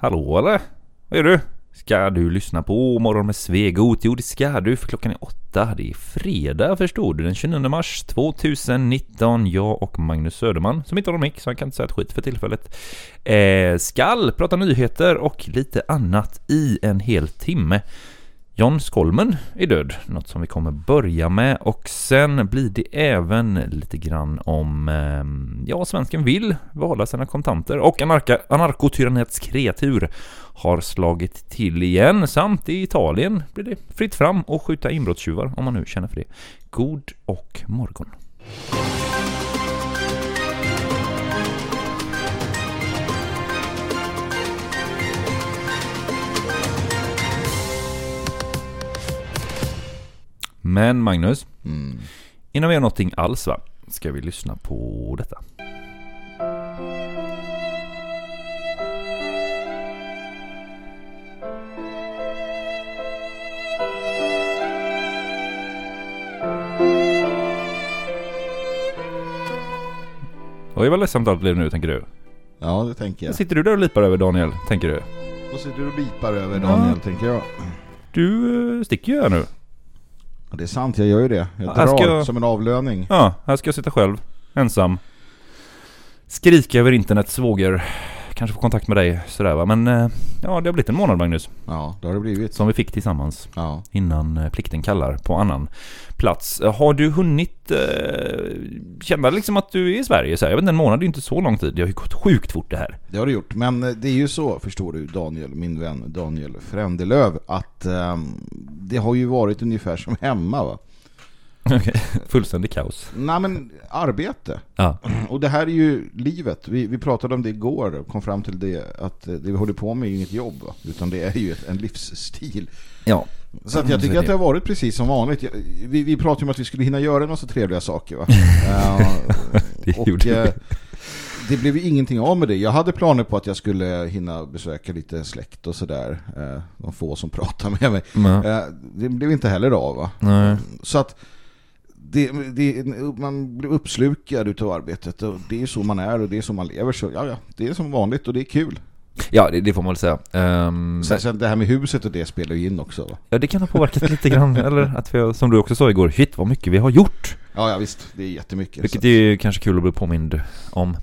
Hallå eller? Vad gör du? Ska du lyssna på Morgon med Svegot? Jo det ska du för klockan är åtta. Det är fredag förstår du, den 29 mars 2019. Jag och Magnus Söderman, som inte har någon mick så han kan inte säga ett skit för tillfället, eh, skall prata nyheter och lite annat i en hel timme. John Skolmen är död, något som vi kommer börja med och sen blir det även lite grann om, ehm, ja, svensken vill behålla sina kontanter och anarka, anarkotyrannets kreatur har slagit till igen samt i Italien blir det fritt fram och skjuta inbrottstjuvar om man nu känner för det. God och morgon. Men Magnus, Mm. innan vi gör någonting alls va, ska vi lyssna på detta. Oj vad ledsamt allt blev nu tänker du. Ja, det tänker jag. Sitter du där och lipar över Daniel, tänker du? Vad sitter du och lipar över Daniel, tänker jag. Du eh, sticker ju här nu. Ja, det är sant, jag gör ju det. Jag drar ska som en avlöning. Ja, här ska jag sitta själv, ensam. Skrika över internets vågor. Kanske få kontakt med dig sådär va. Men eh, ja, det har blivit en månad Magnus. Ja, det har det blivit. Som vi fick tillsammans Ja. innan eh, plikten kallar på annan plats. Eh, Har du hunnit eh, känna liksom att du är i Sverige? Så här? Jag vet inte, en månad är ju inte så lång tid. Det har ju gått sjukt fort det här. Det har du gjort. Men eh, det är ju så, förstår du Daniel, min vän Daniel Frändelöv, att ehm, det har ju varit ungefär som hemma va? Fullständig kaos. Nej men, arbete. Ja. Och det här är ju livet. Vi, vi pratade om det igår och kom fram till det att det vi håller på med är inget jobb? Utan det är ju ett- en livsstil. Ja. Så att Mm, jag så är tycker att det. har varit precis som vanligt. Vi, vi pratade om att vi skulle hinna göra en massa trevliga saker va? Eh, Det och gjorde vi. eh, det blev ju ingenting av med det. Jag hade planer på att jag skulle hinna besöka lite släkt och sådär. Eh, De få som pratar med mig. Eh, Det blev inte heller av va? nej. Så att det, det, man blir uppslukad utav arbetet och det är så man är och det är så man lever så ja, ja, det är som vanligt och det är kul. Ja, det, det får man väl säga. Ehm, Sen, sen det här med huset och det spelar ju in också va? Ja, det kan ha påverkat lite grann, eller att vi som du också sa igår, shit vad mycket vi har gjort. Ja, ja visst, det är jättemycket. Vilket så är ju kanske kul att bli påmind om.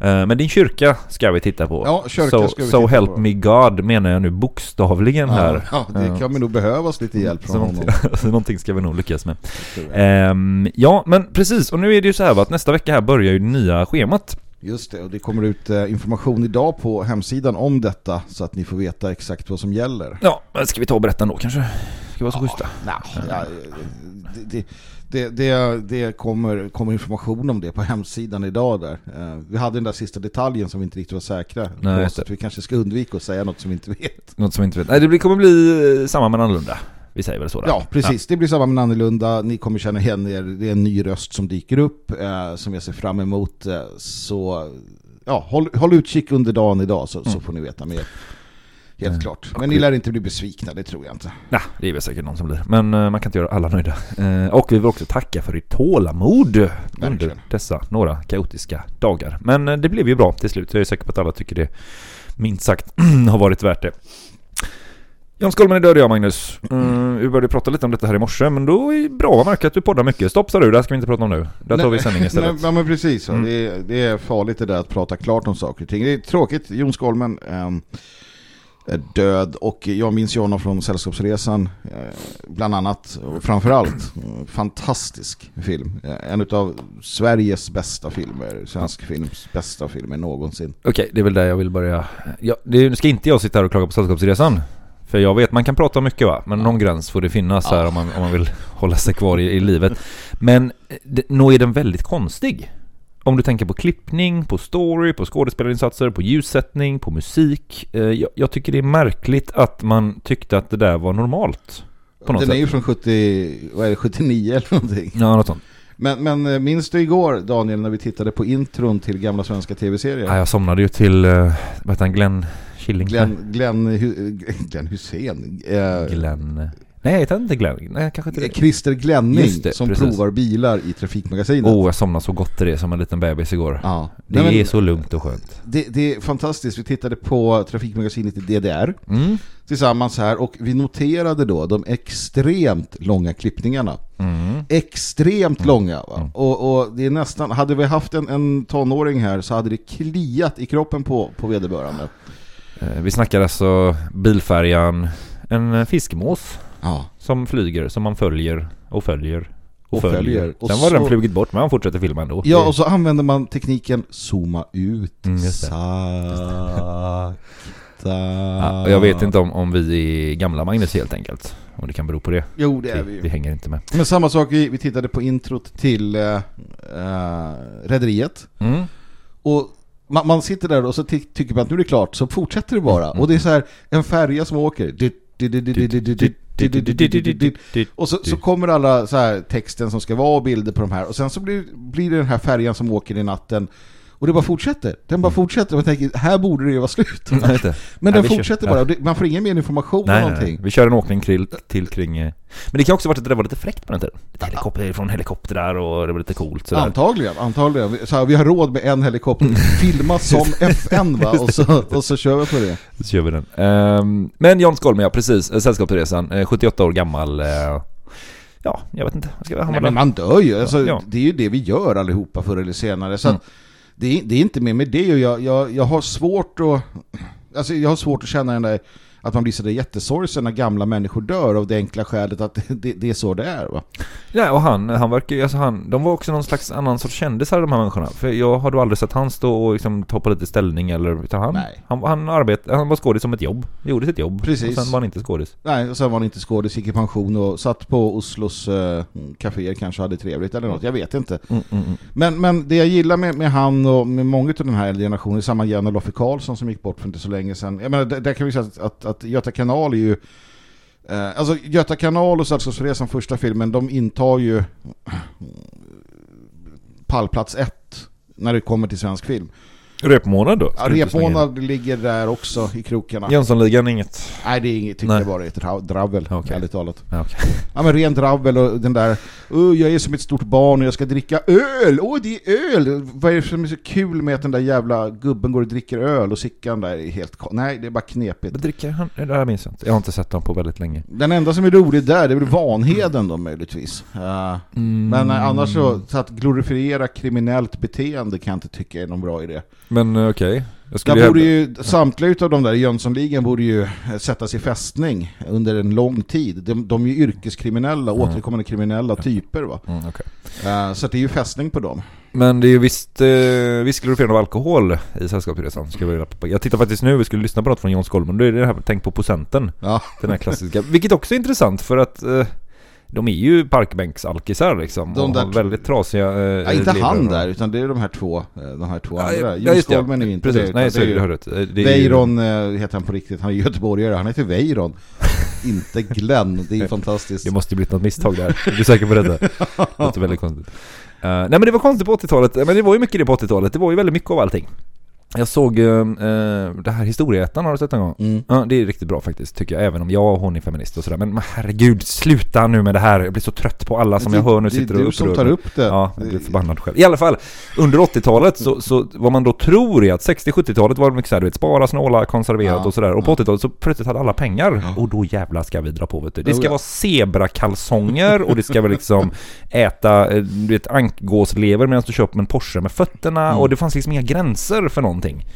Eh, Men din kyrka ska vi titta på. Ja, kyrka so, ska vi so titta help på. me God menar jag nu bokstavligen ja, här. ja, det kan nog behövas lite hjälp Så från någonting, honom. så någonting ska vi nog lyckas med. Ehm, ja, men precis. Och nu är det ju så här va, att nästa vecka här börjar ju det nya schemat. Just det, och det kommer ut eh, information idag på hemsidan om detta så att ni får veta exakt vad som gäller. Ja, ska vi ta och berätta ändå kanske? Ska vi vara så schyssta? Nej, ja, det, det, det, det kommer, kommer information om det på hemsidan idag där. Eh, Vi hade den där sista detaljen som vi inte riktigt var säkra Nej, på, så vi kanske ska undvika att säga något som vi inte vet. Något som vi inte vet. Nej, det kommer bli eh, samma men annorlunda. Vi säger väl så då. Ja, precis. Det blir samma men annorlunda. Ni kommer känna igen er. Det är en ny röst som dyker upp eh, som jag ser fram emot. Eh, så ja, håll, håll utkik under dagen idag så, så får ni veta mer. Helt Mm. klart. Men ni lär inte bli besvikna, det tror jag inte. Nej, det är väl säkert någon som blir. Men eh, man kan inte göra alla nöjda. Eh, och vi vill också tacka för ert tålamod under dessa några kaotiska dagar. Men det blev ju bra till slut. Jag är säker på att alla tycker det minst sagt har varit värt det. Jan Skolmen är död jag Magnus. Mm, vi började prata lite om detta här i morse men då är det bra att märka att du poddar mycket. Stopp sa du, det här ska vi inte prata om nu. Där tar vi sändning istället. Nej, ja, men precis. Mm. Det, är, det är farligt det där att prata klart om saker och ting. Det är tråkigt. Jon Skolmen ehm, är död och jag minns ju honom från Sällskapsresan eh, bland annat och framförallt fantastisk film. Eh, En av Sveriges bästa filmer, svensk films bästa filmer någonsin. Okej, det är väl där jag vill börja. Ja, det ska inte jag sitta här och klaga på Sällskapsresan. För jag vet, man kan prata mycket va, men någon gräns får det finnas här om man, om man vill hålla sig kvar i, i livet. Men eh, det, nog är den väldigt konstig. Om du tänker på klippning, på story, på skådespelarinsatser, på ljussättning, på musik. Eh, jag, jag tycker det är märkligt att man tyckte att det där var normalt. På något Den är sätt. ju från 70, vad är det, 79 eller någonting. Ja, något sånt. Men, men eh, minns du igår Daniel när vi tittade på intron till gamla svenska tv-serier? Ja, jag somnade ju till, eh, vad heter han, Glenn Killing? Glenn, Glenn, Glenn Hussein. Eh, Glenn... Nej, heter inte Glenn? Nej, kanske inte det. Christer Glenning det, som precis. provar bilar i Trafikmagasinet. Åh, oh, jag somnade så gott i det som en liten bebis igår. Ja. Det Nej, men är så lugnt och skönt. det, det är fantastiskt. Vi tittade på Trafikmagasinet i DDR Mm. tillsammans här och vi noterade då de extremt långa klippningarna. Mm. Extremt långa va? Och, och det är nästan, hade vi haft en, en tonåring här så hade det kliat i kroppen på, på vederbörande. Eh, Vi snackar alltså bilfärjan, en fiskmås Ja. som flyger, som man följer och följer och, Och följer. följer. Och Sen var den så- flugit bort, men han fortsätter filma ändå. Ja, och så använder man tekniken zooma ut. Mm. Sakta. Ja, jag vet inte om, om vi är gamla Magnus helt enkelt. Om det kan bero på det. Jo, det är vi Vi, ju. vi hänger inte med. Men samma sak, vi, vi tittade på introt till uh, Rederiet. Mm. Och man, man, sitter där och så ty tycker man att nu är det klart så fortsätter det bara. Mm. Och det är så här en färja som åker. Och så, så kommer alla så här texten som ska vara och bilder på de här. Och sen så blir, blir det den här färjan som åker i natten och det bara fortsätter. Den bara fortsätter. Och man tänker, här borde det ju vara slut. Inte. Men Nej, den kör- fortsätter ja. bara. Det, man får ingen mer information Nej, nej, någonting. nej. Vi kör en åkning till, till kring... eh, Men det kan också varit att det var lite fräckt på den tiden. Lite helikopter från helikoptrar och det var lite coolt sådär. Antagligen, antagligen. Vi- Så här, vi har råd med en helikopter. Filma som FN va? Och så, och så kör vi på det. Så kör vi den. Ehm, men Jan Skolmen, ja precis. Eh, Sällskapsresan. Eh, 78 år gammal. eh, Ja, jag vet inte. Ska vi Nej, men man dör ju. Alltså, Ja. Det är ju det vi gör allihopa förr eller senare. Så Mm. att det, är, det är inte mer med det. Jag, jag, jag har svårt att... Alltså jag har svårt att känna den där att man blir så där jättesorgsen när gamla människor dör av det enkla skälet att det, det är så det är va? Ja, och han, han verkar alltså han, de var också någon slags annan sorts kändisar de här människorna. För jag har då aldrig sett han stå och liksom ta på lite ställning eller, utan han, Nej. han, han arbetade, han var skådis som ett jobb. Gjorde sitt jobb. Precis. Och sen var han inte skådis. Nej, och sen var han inte skådis, gick i pension och satt på Oslos eh, kaféer kanske hade trevligt eller något, jag vet inte. Mm, mm, mm. Men, men det jag gillar med, med han och med många av den här äldre generationen, samma Janne Loffe Karlsson som gick bort för inte så länge sedan. Jag menar, där, där kan vi säga att, att, att Göta kanal är ju eh, Alltså Göta kanal och Sällskapsresan första filmen, de intar ju pallplats ett när det kommer till svensk film. Repmånad då? Ja. Repmånad ligger där också i krokarna. Jönssonligan inget. Nej, det är inget, tycker jag bara är ett dra- dravel, Okej. ärligt talat. Okej. Ja men ren dravel och den där "Åh, jag är som ett stort barn och jag ska dricka öl, åh det är öl! Vad är det som är så kul med att den där jävla gubben går och dricker öl och Sickan där är helt Nej, det är bara knepigt. Men dricker han? Det där minns jag inte. Jag har inte sett dem på väldigt länge. Den enda som är rolig där, det är väl Vanheden då möjligtvis. Ja. Men eh, annars så, så att glorifiera kriminellt beteende kan jag inte tycka är någon bra idé. Men eh, okej. Jag skulle Där borde ju, samtliga utav de där i Jönssonligan borde ju eh, sättas i fästning under en lång tid. De, de är ju yrkeskriminella, Mm. återkommande kriminella typer va. Mm, okej. Eh, Så det är ju fästning på dem. Men det är ju visst, eh, visst glorifierande av alkohol i Sällskapsresan. Ska vi, jag tittar faktiskt nu, vi skulle lyssna på något från John Skolmen. Då är det det här, tänk på procenten. Ja. Den här klassiska. Vilket också är intressant för att eh, de är ju parkbänksalkisar liksom. De där- har väldigt trasiga eh, Ja, inte han och- där, utan det är de här två, eh, de här två Ja, andra. ja, Jon är ju inte Precis, det. nej så det är är det, det är ju- Weiron eh, heter han på riktigt, han är göteborgare, han heter Weiron. inte Glenn, det är ju fantastiskt. Det måste ju blivit något misstag där. Är du säker på detta? Det låter väldigt konstigt. Eh, nej men det var konstigt på 80-talet, men det var ju mycket det på 80-talet. Det var ju väldigt mycket av allting. Jag såg uh, det här Historieätaren, har du sett en gång? Mm. Ja, det är riktigt bra faktiskt tycker jag, även om jag och hon är feminist och sådär. Men, men herregud, sluta nu med det här. Jag blir så trött på alla som jag hör nu sitter Det är och du som tar upp det. Ja, jag blir förbannad själv. I alla fall, under 80-talet så, så vad man då tror är att 60-70-talet var det mycket såhär, du vet, spara, snåla, konserverat Ja, och sådär. Och på ja. 80-talet så plötsligt hade alla pengar. Ja. Och då jävlar ska vi dra på vet du. Det ska ja. vara zebrakalsonger och det ska väl liksom äta, eh, du vet, ankgåslever medan du köper en Porsche med fötterna. Mm. Och det fanns liksom inga gränser för någonting.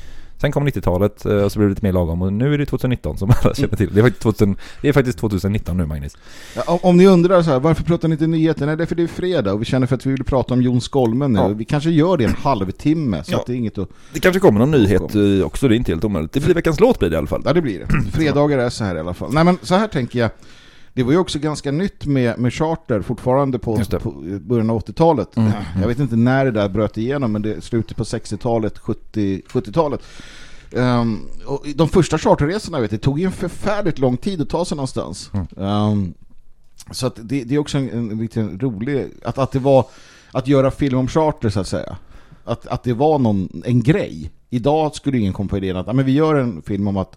Sen kom 90-talet eh, och så blev det lite mer lagom och nu är det 2019 som alla känner till. Det är faktiskt, 2000, det är faktiskt 2019 nu Magnus. Ja, om, om ni undrar så här, varför pratar ni inte nyheter? Nej, det är för det är fredag och vi känner för att vi vill prata om Jon Skolmen nu. Ja. Vi kanske gör det en halvtimme, så Ja. att det är inget att... Det kanske kommer någon nyhet eh, också, det är inte helt omöjligt. Det blir veckans låt blir det i alla fall. Ja, det blir det. Fredagar är så här i alla fall. Nej, men så här tänker jag. Det var ju också ganska nytt med, med charter fortfarande på, på början av 80-talet. Mm, Jag vet inte när det där bröt igenom, men det slutet på 60-talet, 70, 70-talet. Ehm, och de första charterresorna vet, det tog ju en förfärligt lång tid att ta sig någonstans. Mm. Ehm, så att det, det är också en, en liten rolig... Att, att det var att göra film om charter så att säga. Att, att det var någon, en grej. Idag skulle ingen komma på idén att "Ja, men vi gör en film om att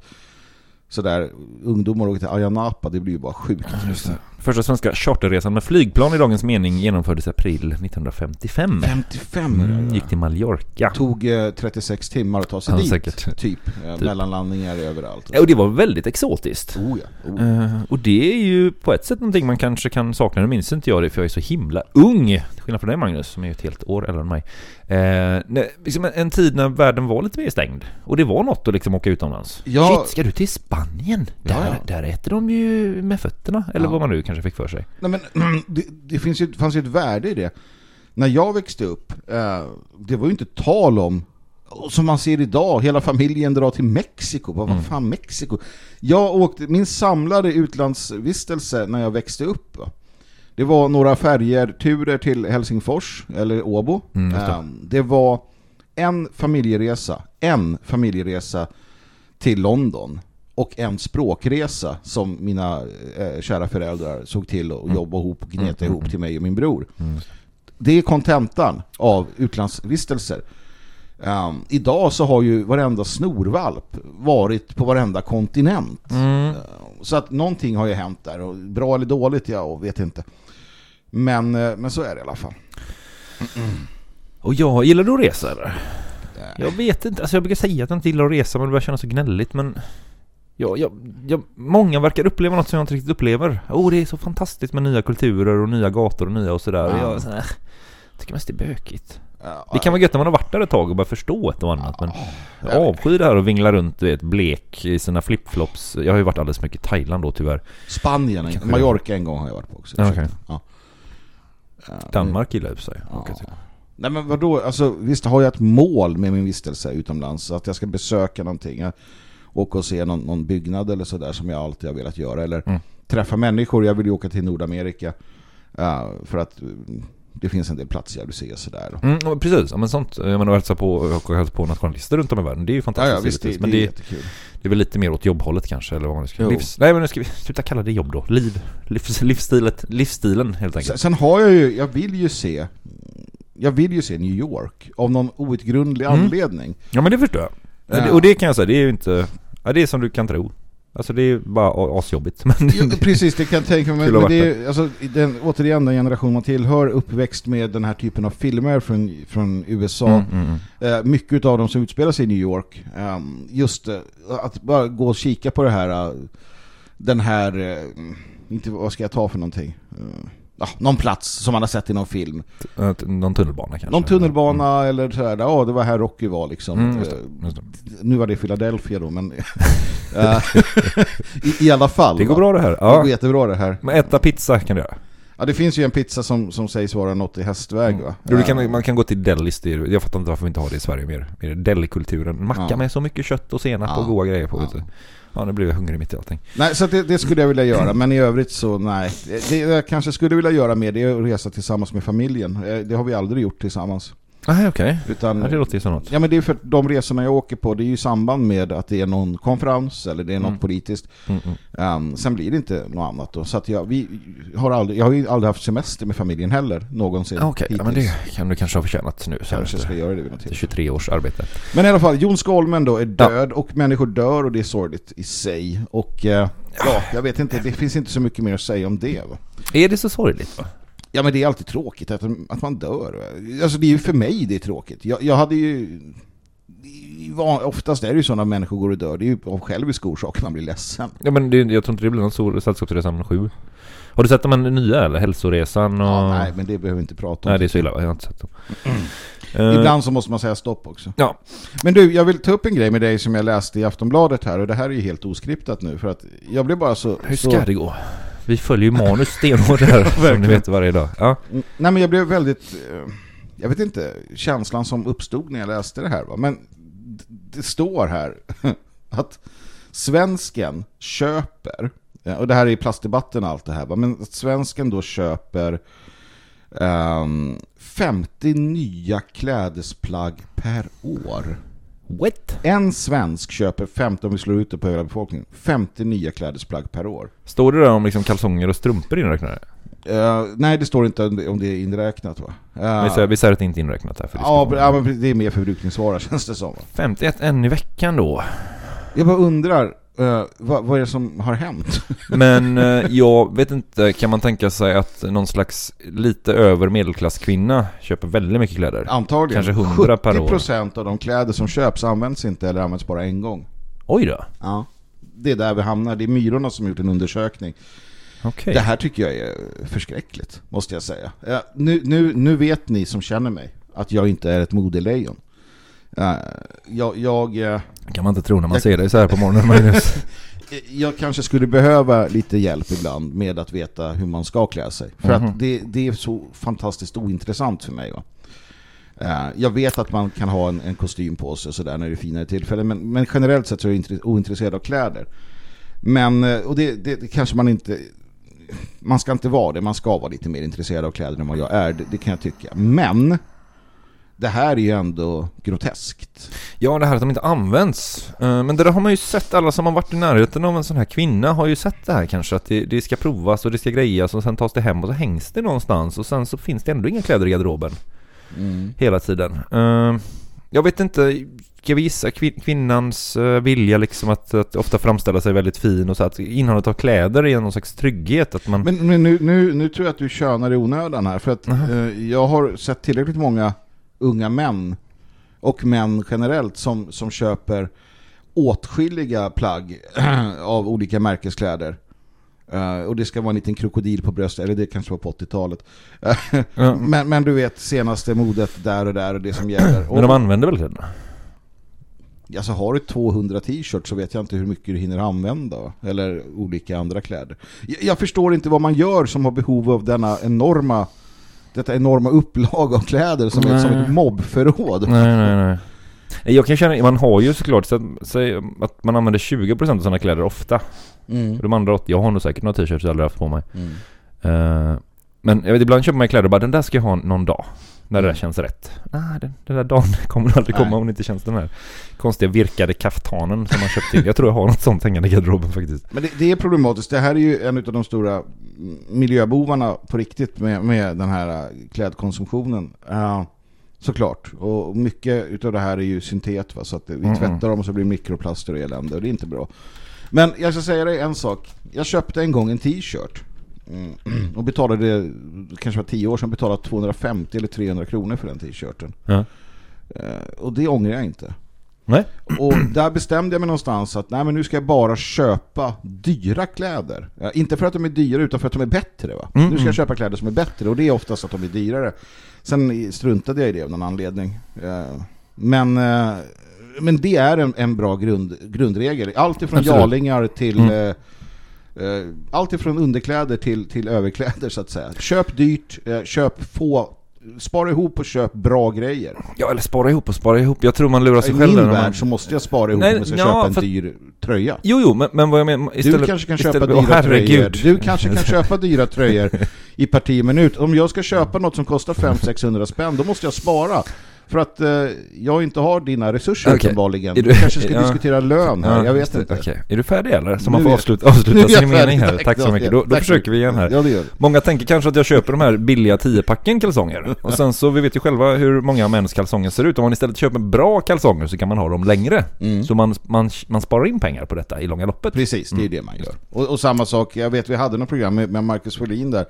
sådär ungdomar åker till Ayia Napa, det blir ju bara sjukt. Det. Första svenska charterresan med flygplan i dagens mening genomfördes i april 1955. 55 är det. Mm, gick till Mallorca. Tog eh, 36 timmar att ta sig Ja, dit. säkert. Typ. Eh, Mellanlandningar överallt. Ja, och det var väldigt exotiskt. Oh ja. Oh. Eh, och det är ju på ett sätt någonting man kanske kan sakna, nu minns inte jag det för jag är så himla ung. Till skillnad från dig Magnus, som är ett helt år äldre än mig. Eh, nej, liksom en, tid när världen var lite mer stängd. Och det var något att liksom åka utomlands. Ja. Shit, ska du till Spanien? Där, ja. där äter de ju med fötterna. Eller vad man nu kanske fick för sig. Nej, men, det, det finns ju, fanns ju ett värde i det. När jag växte upp, eh, det var ju inte tal om, som man ser idag, hela familjen drar till Mexiko. Vad, Mm. fan Mexiko? Jag åkte, min samlade utlandsvistelse när jag växte upp, va, det var några färger, turer till Helsingfors, eller Åbo. Mm, det. Eh, det var en familjeresa, en familjeresa till London och en språkresa som mina eh, kära föräldrar såg till att jobba ihop och gneta Mm, ihop till mig och min bror. Mm. Det är kontentan av utlandsvistelser. Um, idag så har ju varenda snorvalp varit på varenda kontinent. Mm. Uh, så att någonting har ju hänt där. Och bra eller dåligt, jag vet inte. Men, eh, men så är det i alla fall. Och jag gillar du att resa eller? Jag vet inte, alltså jag brukar säga att jag inte gillar att resa men det börjar kännas så gnälligt men Ja, jag, jag, många verkar uppleva något som jag inte riktigt upplever. Oh, det är så fantastiskt med nya kulturer och nya gator och nya och sådär. Ja. Jag är så här, tycker mest det är bökigt. ja, Det kan vara gött när man har varit där ett tag och börjar förstå ett och annat men jag avskyr det här och vingla runt du vet, blek i sina flipflops. Jag har ju varit alldeles mycket i Thailand då tyvärr. Spanien, Kanske Mallorca en gång har jag varit på också. Okej. Ja. Danmark gillar jag sig. Ja. till. Nej men vadå, alltså visst har jag ett mål med min vistelse utomlands att jag ska besöka någonting. Jag åka och se någon, någon byggnad eller sådär som jag alltid har velat göra. Eller Mm. träffa människor, jag vill ju åka till Nordamerika. ja, för att det finns en del platser jag vill se sådär. Mm, ja, precis, ja, men sånt. Jag menar hälsa på, och hälsa på nationalister runt om i världen. Det är ju Ja, fantastiskt. ja visst, det, givetvis. det men är det, jättekul. Det är väl lite mer åt jobbhållet kanske eller vad man nu ska. Livs... Nej men nu ska vi sluta kalla det jobb då. Liv. Livs... Livsstilet. Livsstilen helt Sen, enkelt. sen har jag ju, jag vill ju se jag vill ju se New York av någon outgrundlig Mm. anledning. Ja men det förstår jag. Ja. Och det kan jag säga, det är ju inte... Ja det är som du kan tro. Alltså det är bara a- asjobbigt. Men Ja, precis, det kan jag tänka mig. Men, det är, alltså, den, återigen den generation man tillhör uppväxt med den här typen av filmer från, från USA. Mm, mm, mm. Eh, mycket av dem som utspelar sig i New York. ehm, just eh, att bara gå och kika på det här. eh, den här, eh, inte vad ska jag ta för någonting? Eh, ja, någon plats som man har sett i någon film. Att- Någon tunnelbana kanske. Någon tunnelbana eller så här. Ja, det var här Rocky var liksom. Mm, just Eh, det, just det. nu var det Philadelphia då, men eh, i, i alla fall. det går va? bra det här. Det går Ja. jättebra det här. Men äta pizza kan du göra. Ja, det finns ju en pizza som, som sägs vara något i hästväg va? Jo, det Eh, kan, man kan gå till delis. Jag fattar inte varför vi inte har det i Sverige mer. mer delikulturen. Macka Ja. med så mycket kött och senap Ja. och goda grejer på. Ja. Ja, nu blev jag hungrig mitt i allting. Nej, så det, det skulle jag vilja göra, men i övrigt så nej. Det, jag kanske skulle vilja göra mer det är att resa tillsammans med familjen. Eh, det har vi aldrig gjort tillsammans. Nej, okej. Utan, Ja, det låter ju som något. Ja men det är för att de resorna jag åker på det är ju i samband med att det är någon konferens eller det är något Mm. politiskt. Mm, mm. Um, sen blir det inte något annat då. Så att jag, vi har aldrig, jag har ju aldrig haft semester med familjen heller någonsin. Ah, Okej, ja, men det kan du kanske ha förtjänat nu. sen kanske ska göra det vid något tillfälle. 23 års arbete. Men i alla fall, Jon Skolmen då är Ja. död och människor dör och det är sorgligt i sig. Och eh, ja, jag vet inte, det finns inte så mycket mer att säga om det va? Är det så sorgligt va? Ja men det är alltid tråkigt att, att man dör. Alltså det är ju för mig det är tråkigt. Jag, jag hade ju... Oftast är det ju så när människor går och dör. Det är ju av självisk orsak man blir ledsen. Ja men det, jag tror inte det blir någon stor Sällskapsresan 7. Har du sett de här nya eller? Hälsoresan och... Ja, nej, men det behöver vi inte prata om. Nej det är så illa? Jag har inte sett dem. Eh, Ibland så måste man säga stopp också. Ja. Men du, jag vill ta upp en grej med dig som jag läste i Aftonbladet här. Och det här är ju helt oskriptat nu. För att jag blev bara så... Hur så... ska det gå? Vi följer ju manus stenhårt här som ni vet varje dag. Ja. Nej men jag blev väldigt, eh, jag vet inte, känslan som uppstod när jag läste det här va. Men det står här att svensken köper, ja, och det här är i plastdebatten allt det här va, men att svensken då köper ehm, 50 nya klädesplagg per år. What? En svensk köper 50, om vi slår ut det på hela befolkningen, 50 nya klädesplagg per år. Står det där om liksom kalsonger och strumpor inräknade? Eh, nej, det står inte om det, är inräknat va? Eh, Vi säger, vi säger att det inte är inräknat här för Ja, ja, men det är mer förbrukningsvara känns det som. va? 51 en i veckan då. Jag bara undrar, Eh, vad, vad är det som har hänt? Men eh, jag vet inte, kan man tänka sig att någon slags lite över medelklasskvinna köper väldigt mycket kläder? Antagligen. Kanske 100 per år. 70% av de kläder som köps används inte eller används bara en gång. Oj då, Ja. Det är där vi hamnar. Det är Myrorna som har gjort en undersökning. okej. Det här tycker jag är förskräckligt, måste jag säga. Ja, nu, nu, nu vet ni som känner mig att jag inte är ett modelejon. Eh, jag, jag, eh, kan man inte tro när man Jag- ser dig så här på morgonen Magnus. jag kanske skulle behöva lite hjälp ibland med att veta hur man ska klä sig. För Mhm. att det, det är så fantastiskt ointressant för mig. Va? Eh, Jag vet att man kan ha en, en kostym på sig sådär när det är finare tillfällen. Men, men generellt sett så är jag intre- ointresserad av kläder. Men, och det, det, det kanske man inte... Man ska inte vara det, man ska vara lite mer intresserad av kläder än vad jag är, det, det kan jag tycka. Men det här är ju ändå groteskt. Ja, det här att de inte används. Eh, Men det där har man ju sett, alla som har varit i närheten av en sån här kvinna har ju sett det här kanske. Att det, det ska provas och det ska grejas och sen tas det hem och så hängs det någonstans och sen så finns det ändå inga kläder i garderoben hela tiden. Eh, Jag vet inte, ska vi gissa kvin- kvinnans eh, vilja liksom att, att ofta framställa sig väldigt fin och så att innehållet av kläder är någon slags trygghet att man... Men, men nu, nu, nu tror jag att du könar i onödan här. För att eh, jag har sett tillräckligt många unga män och män generellt som, som köper åtskilliga plagg av olika märkeskläder. Eh, och det ska vara en liten krokodil på bröstet, eller det kanske var på 80-talet. Ja. men, men du vet, senaste modet där och där och det som gäller. Men de använder väl kläderna? alltså har du 200 t-shirts så vet jag inte hur mycket du hinner använda. Eller olika andra kläder. Jag, jag förstår inte vad man gör som har behov av denna enorma detta enorma upplag av kläder som är som ett mobbförråd. Nej, nej, nej. Jag kan känna, man har ju såklart så att, säg att man använder 20% av sina kläder ofta. Mm. De andra 80, jag har nog säkert några t-shirts jag aldrig haft på mig. Mm. Eh, men jag vet, ibland köper man kläder och bara den där ska jag ha någon dag. När det där känns rätt. Nej, den, den där dagen kommer aldrig komma Nej. om det inte känns den här konstiga virkade kaftanen som man köpt in. Jag tror jag har något sånt hängande i garderoben faktiskt. Men det, det är problematiskt. Det här är ju en av de stora miljöbovarna på riktigt med, med den här äh, klädkonsumtionen. Ja, såklart. Och mycket utav det här är ju syntet. Va? Så att vi Mm, tvättar dem och så blir mikroplaster och elände. Och det är inte bra. Men jag ska säga dig en sak. Jag köpte en gång en t-shirt. Mm. Och betalade, det kanske var 10 år sedan, betalade 250 eller 300 kronor för den t-shirten. Ja. Eh, Och det ångrar jag inte. Nej? Och där bestämde jag mig någonstans att nej, men nu ska jag bara köpa dyra kläder. Ja, inte för att de är dyra utan för att de är bättre. Va? Mm, Nu ska mm. jag köpa kläder som är bättre och det är oftast att de är dyrare. Sen struntade jag i det av någon anledning. Eh, Men, eh, men det är en, en bra grund, grundregel. Allt ifrån Absolut. jarlingar till Mm. Eh, allt ifrån underkläder till, till överkläder så att säga. Köp dyrt, eh, köp få, spara ihop och köp bra grejer. Ja, eller spara ihop och spara ihop. Jag tror man lurar I sig min själv där när värld man... så måste jag spara ihop Nej, om jag ska ja, köpa en för- dyr tröja. Jo, jo, men, men vad jag menar... Istället, du kanske kan köpa istället, dyra herregud. tröjor. Du kanske kan köpa dyra tröjor i parti minut. Om jag ska köpa något som kostar 500-600 spänn, då måste jag spara. För att eh, jag inte har dina resurser Okej. uppenbarligen. Du du- kanske ska ja. diskutera lön här, jag vet inte. Okej, är du färdig eller? Så man får avsluta, avsluta sin mening här. Tack så Ja, mycket. ja, Då, då försöker vi igen här. Ja, det gör. Många tänker kanske att jag köper de här billiga 10-packen kalsonger. Och sen så, vi vet ju själva hur många mäns kalsonger ser ut. Om man istället köper bra kalsonger så kan man ha dem längre. Mm. Så man, man, man sparar in pengar på detta i långa loppet. Precis, det är det man gör. Och, och samma sak, jag vet vi hade något program med, med Marcus Folin där.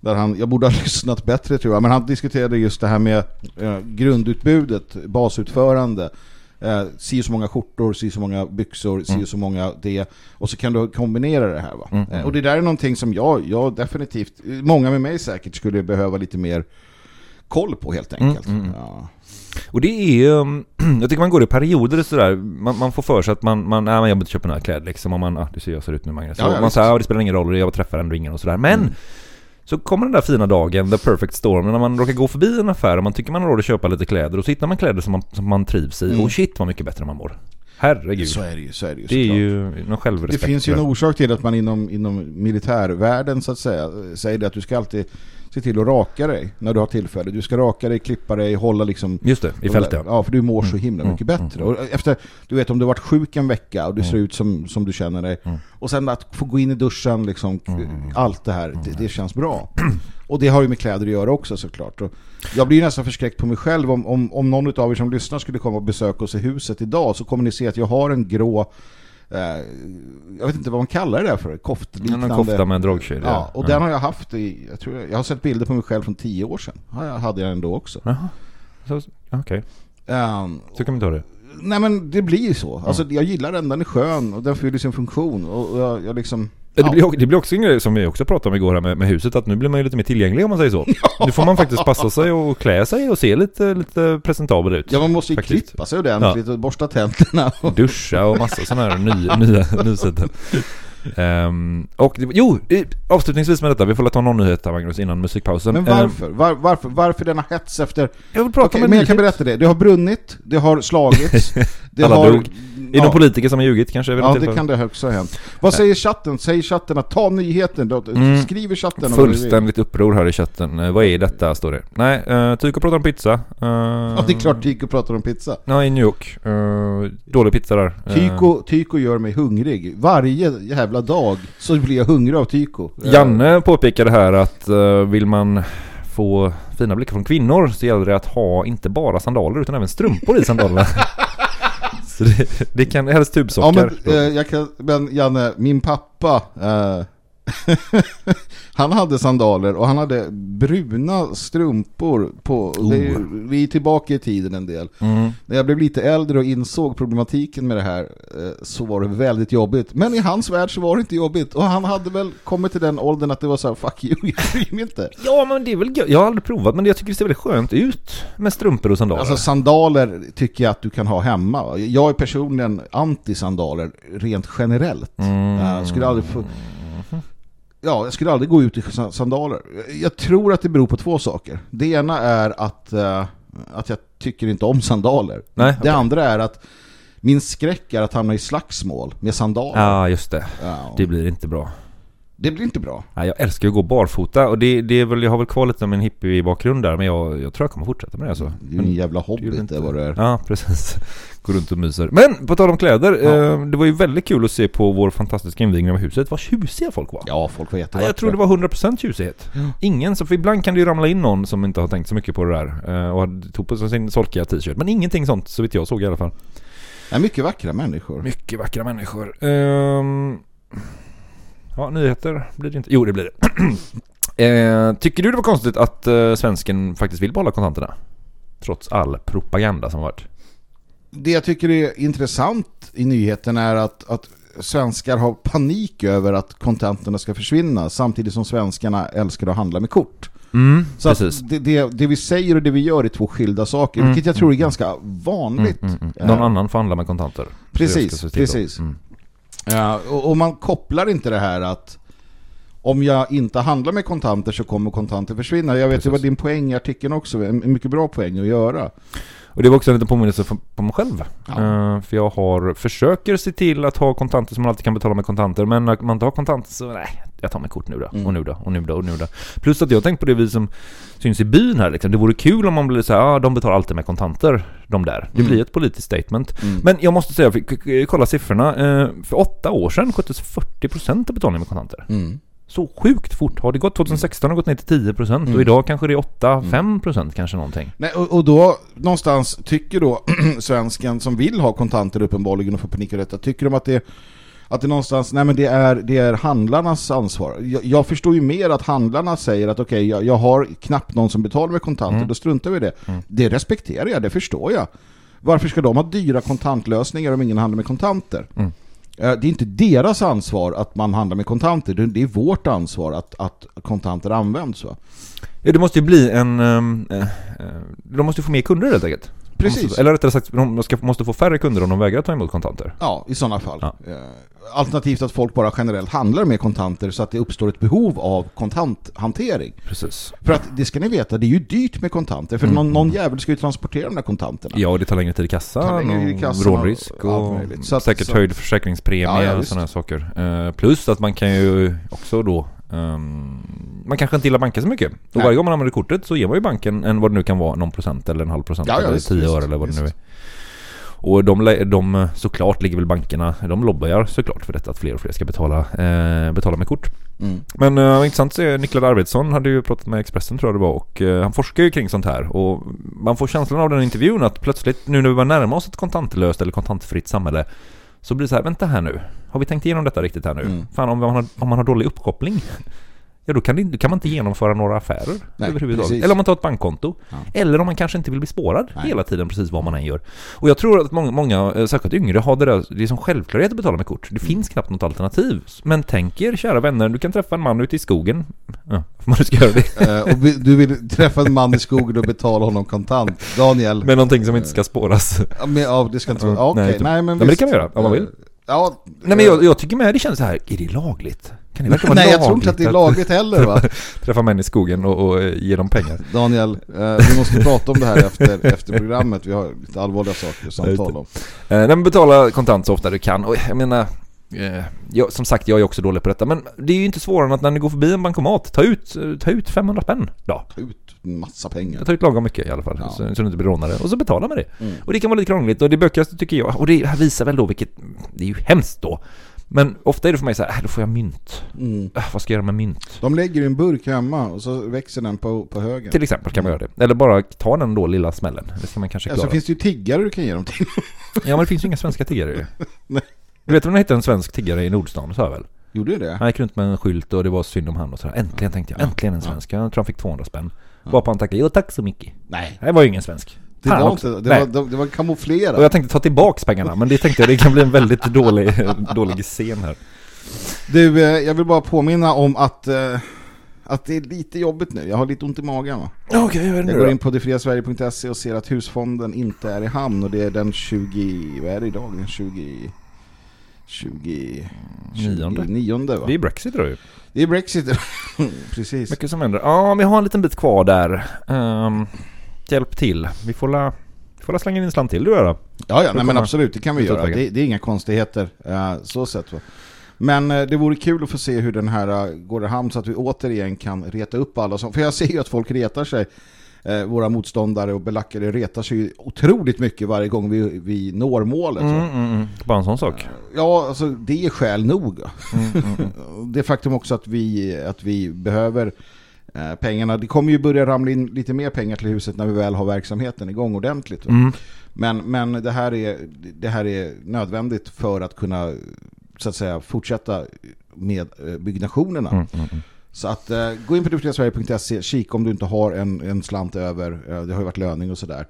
Där han, jag borde ha lyssnat bättre tror jag, men han diskuterade just det här med eh, grundutbudet, basutförande. Eh, si så många skjortor, si så många byxor, si så många det. Och så kan du kombinera det här va. Mm, Eh, och det där är någonting som jag, jag definitivt, många med mig säkert skulle behöva lite mer koll på helt enkelt. Mm, mm. Ja. Och det är um, jag tycker man går i perioder sådär. Man, man får för sig att man, man, nej men jag vill inte köpa några kläder liksom. Och man, ah, du ser jag ser ut nu Magnus. Ja, man visst. säger, ah, det spelar ingen roll, jag träffar ändå ingen och sådär. Men Mm. Så kommer den där fina dagen, the perfect storm, när man råkar gå förbi en affär och man tycker man har råd att köpa lite kläder och så hittar man kläder som man, som man trivs i. Mm. Och shit vad mycket bättre man mår. Herregud. Så är det ju, så är det ju. det är ju någon Det självrespekt. finns ju en orsak till att man inom, inom militärvärlden så att säga säger det att du ska alltid se till att raka dig när du har tillfälle. Du ska raka dig, klippa dig, hålla liksom Just det, i fält ja. Ja, för du mår så Mm, himla mm, mycket bättre. Och efter, du vet om du har varit sjuk en vecka och du ser ut som, som du känner dig. Mm. Och sen att få gå in i duschen, liksom, Mm. allt det här, det, det känns bra. Och det har ju med kläder att göra också såklart. Och jag blir nästan förskräckt på mig själv om, om, om någon av er som lyssnar skulle komma och besöka oss i huset idag så kommer ni se att jag har en grå jag vet inte vad man kallar det där för, koftliknande. En kofta med en dragkedja. Ja, och den har jag haft i, jag tror jag, har sett bilder på mig själv från tio år sedan. Ja, jag hade jag den då också. Jaha. Okej, Um, så kan vi ta det. nej men det blir ju så. Alltså jag gillar den, den är skön och den fyller sin funktion. Och, och jag, jag liksom... Det blir, det blir också en grej som vi också pratade om igår här med, med huset, att nu blir man ju lite mer tillgänglig om man säger så. Nu får man faktiskt passa sig och klä sig och se lite, lite presentabel ut. Ja, man måste ju Faktiskt. klippa sig ordentligt och borsta tänderna. Och, Duscha och massa sådana här nya, nya nysätten. Ehm, och jo, avslutningsvis med detta, vi får la ta någon nyhet här Magnus innan musikpausen. men Ehm, varför? Var, varför? Varför denna hets efter... jag vill prata en men jag kan berätta det. Det har brunnit, det har slagits, det Alla har... dog. Är det någon politiker som har ljugit kanske? Ja, det kan det också ha hänt. Vad säger chatten? Säger chatten att ta nyheten? Mm. Skriv i chatten. Fullständigt uppror här i chatten. Eh, vad är detta, står det. Nej, uh, Tyko pratar om pizza. Uh, Ja, det är klart Tyko pratar om pizza. Ja, i New York. Eh, dålig pizza där. Eh, Tyko, tyko gör mig hungrig. Varje jävla dag så blir jag hungrig av Tyko. Janne påpekade här att eh, vill man få fina blickar från kvinnor så gäller det att ha inte bara sandaler utan även strumpor i sandalerna. så det, det kan helst Ja, men, eh, jag kan, men Janne, min pappa eh, Han hade sandaler och han hade bruna strumpor på Oh. det, Vi är tillbaka i tiden en del Mm. När jag blev lite äldre och insåg problematiken med det här eh, Så var det väldigt jobbigt Men i hans värld så var det inte jobbigt Och han hade väl kommit till den åldern att det var så här, Fuck you, jag bryr mig inte Ja men det är väl Jag har aldrig provat men jag tycker det ser väldigt skönt ut med strumpor och sandaler. Alltså sandaler tycker jag att du kan ha hemma Jag är personligen anti-sandaler rent generellt Mm. Jag skulle aldrig få... Ja, jag skulle aldrig gå ut i sa- sandaler. Jag tror att det beror på två saker. Det ena är att, eh, att jag tycker inte om sandaler. Nej, det andra är att min skräck är att hamna i slagsmål med sandaler. Ja just det. Ja, Det blir inte bra. Det blir inte bra. Ja, jag älskar ju att gå barfota och det, det är väl, jag har väl kvar lite av min hippie-bakgrund där men jag, jag tror jag kommer fortsätta med det alltså. Det är en jävla det är hobbit inte- det vad det är. Ja, precis. Går runt och myser. Men på tal om kläder, Ja. eh, det var ju väldigt kul att se på vår fantastiska invigning av huset. Vad tjusiga folk var. Ja, folk var Ja, jättevackra. jag tror det var 100% tjusighet. Ja. Ingen, så för ibland kan det ju ramla in någon som inte har tänkt så mycket på det där eh, och tog på sig sin solkiga t-shirt. Men ingenting sånt så vitt jag såg i alla fall. Ja, mycket vackra människor. Mycket vackra människor. Ehm, ja, nyheter blir det inte. Jo, det blir det. eh, tycker du det var konstigt att eh, svensken faktiskt vill behålla kontanterna? Trots all propaganda som varit. Det jag tycker är intressant i nyheten är att, att svenskar har panik över att kontanterna ska försvinna samtidigt som svenskarna älskar att handla med kort. Mm, Så det, det, det vi säger och det vi gör är två skilda saker, Mm, vilket jag tror är ganska vanligt. Mm, mm, mm. Någon Eh, annan får handla med kontanter. Precis, precis. Ja, och, och man kopplar inte det här att om jag inte handlar med kontanter så kommer kontanter försvinna. Jag vet, Precis. det var din poäng i artikeln också, en mycket bra poäng att göra. Och det var också en liten påminnelse på mig själv. Ja. Eh, för jag har, försöker se till att ha kontanter som man alltid kan betala med kontanter. Men när man inte har kontanter så nej, jag tar med kort nu då. Mm. Och nu då, och nu då, och nu då. Plus att jag har tänkt på det vi som syns i byn här liksom. Det vore kul om man blev så här, ja ah, de betalar alltid med kontanter, de där. Det Mm. blir ett politiskt statement. Mm. Men jag måste säga, jag fick kolla siffrorna. Eh, för åtta år sedan sköttes 40% av betalning med kontanter. Mm. Så sjukt fort har det gått. 2016 har gått ner till 10% Mm. och idag kanske det är 8-5% kanske någonting. Nej, och, och då någonstans tycker då svensken som vill ha kontanter uppenbarligen och få panik över detta, tycker de att det att det någonstans, nej men det är, det är handlarnas ansvar. Jag, jag förstår ju mer att handlarna säger att okej, jag, jag har knappt någon som betalar med kontanter, Mm. då struntar vi i det. Mm. Det respekterar jag, det förstår jag. Varför ska de ha dyra kontantlösningar om ingen handlar med kontanter? Mm. Eh, det är inte deras ansvar att man handlar med kontanter, det är vårt ansvar att, att kontanter används. Va? Ja, det måste ju bli en... Ehm, eh, eh, de måste ju få mer kunder helt enkelt. Precis. Måste, eller rättare sagt, de ska, måste få färre kunder om de vägrar ta emot kontanter. Ja, i sådana fall. Ja. Eh, Alternativt att folk bara generellt handlar med kontanter så att det uppstår ett behov av kontanthantering. Precis. För att det ska ni veta, det är ju dyrt med kontanter. För Mm. någon, någon jävel ska ju transportera de där kontanterna. Ja, och det tar längre tid i kassan, tid i och kassan och rånrisk och, allt möjligt. Så att- säkert så- höjd försäkringspremie Ja, ja, och sådana saker. Eh, plus att man kan ju också då... ehm, man kanske inte gillar banken så mycket. Och Nej. varje gång man använder kortet så ger man ju banken en vad det nu kan vara, någon procent eller en halv procent Ja, eller tio öre eller vad det nu är. Och de, de såklart ligger väl bankerna, de lobbar såklart för detta att fler och fler ska betala, eh, betala med kort. Mm. Men uh, intressant se, Niklas Arvidsson hade ju pratat med Expressen tror jag det var och eh, han forskar ju kring sånt här och man får känslan av den intervjun att plötsligt nu när vi börjar närma oss ett kontantlöst eller kontantfritt samhälle Så blir det så här, vänta här nu. Har vi tänkt igenom detta riktigt här nu? Mm. Fan om man, har, om man har dålig uppkoppling. Ja då kan, det, då kan man inte genomföra några affärer Nej, överhuvudtaget. precis. Eller om man tar ett bankkonto. Ja. Eller om man kanske inte vill bli spårad Nej. hela tiden precis vad man än gör. Och jag tror att många, många eh, särskilt yngre, har det där, det är som självklarhet att betala med kort. Det finns knappt något alternativ. Men tänk er, kära vänner, du kan träffa en man ute i skogen. Ja, man ska göra det. Eh, och du vill träffa en man i skogen och betala honom kontant. Daniel. Med någonting som inte ska spåras. Men, ja, det ska inte Okej, nej, nej, typ. men Ja, men det kan vi göra, om man vill. Eh, Ja, Nej men jag, jag tycker med det känns så här, är det lagligt? Kan det verkligen vara Nej, jag tror inte att det är lagligt heller va? träffa män i skogen och, och ge dem pengar? Daniel, eh, vi måste prata om det här efter, efter programmet. Vi har lite allvarliga saker att samtala om. Eh, men betala kontant så ofta du kan. Och jag menar, eh, jag, som sagt jag är också dålig på detta. Men det är ju inte svårare än att när ni går förbi en bankomat, ta ut, ta ut 500 spänn då. Ta ut massa pengar. Tar ut lagom mycket i alla fall, Ja. så, så du inte blir rånare. Och så betala med det. Mm. Och det kan vara lite krångligt och det bökigaste tycker jag, och det här visar väl då vilket, det är ju hemskt då. Men ofta är det för mig så här, äh, då får jag mynt. Mm. Äh, vad ska jag göra med mynt? De lägger i en burk hemma och så växer den på, på högen. Till exempel kan man göra det. Eller bara ta den då lilla smällen. Det ska man kanske klara. så finns det ju tiggare du kan ge dem till. Ja men det finns ju inga svenska tiggare ju. Nej. Du vet om man hittade en svensk tiggare i Nordstan, så jag väl? Gjorde du det? Han gick runt med en skylt och det var synd om han och sådär. Äntligen tänkte jag, Ja. äntligen en svensk. Jag tror han fick 200 spänn. Ja. Varpå han tackade, jo tack så mycket. Nej. Det var ju ingen svensk. Det Fan var, också. inte, det, Nej. var, det, det var kamouflerat. Och jag tänkte ta tillbaks pengarna, men det tänkte jag, det kan bli en väldigt dålig, dålig scen här. Du, eh, jag vill bara påminna om att, eh, att det är lite jobbigt nu. Jag har lite ont i magen va? Okej, okay, jag Jag går in på detfriasverige.se och ser att husfonden inte är i hamn och det är den 20, vad är det idag? Den 20... 20... Nionde. 29 va? Det är Brexit då ju. Det är Brexit. Precis. Mycket som händer. Ja, vi har en liten bit kvar där. Um, hjälp till. Vi får la, vi får la slänga in en slant till du då. Ja, ja nej, men absolut, det kan vi göra. Det, det är inga konstigheter eh, så sett. Men eh, det vore kul att få se hur den här eh, går i hamn så att vi återigen kan reta upp alla. Som, för jag ser ju att folk retar sig. Eh, våra motståndare och belackare retar sig otroligt mycket varje gång vi, vi når målet. Mm, mm, mm. Bara en sån sak. Ja, alltså det är skäl nog. Mm, mm, mm. Det faktum också att vi, att vi behöver eh, pengarna. Det kommer ju börja ramla in lite mer pengar till huset när vi väl har verksamheten igång ordentligt. Mm. Men, men det, här är, det här är nödvändigt för att kunna så att säga, fortsätta med eh, byggnationerna. Mm, mm, mm. Så att eh, gå in på duftigasverige.se, kika om du inte har en, en slant över, eh, det har ju varit löning och sådär.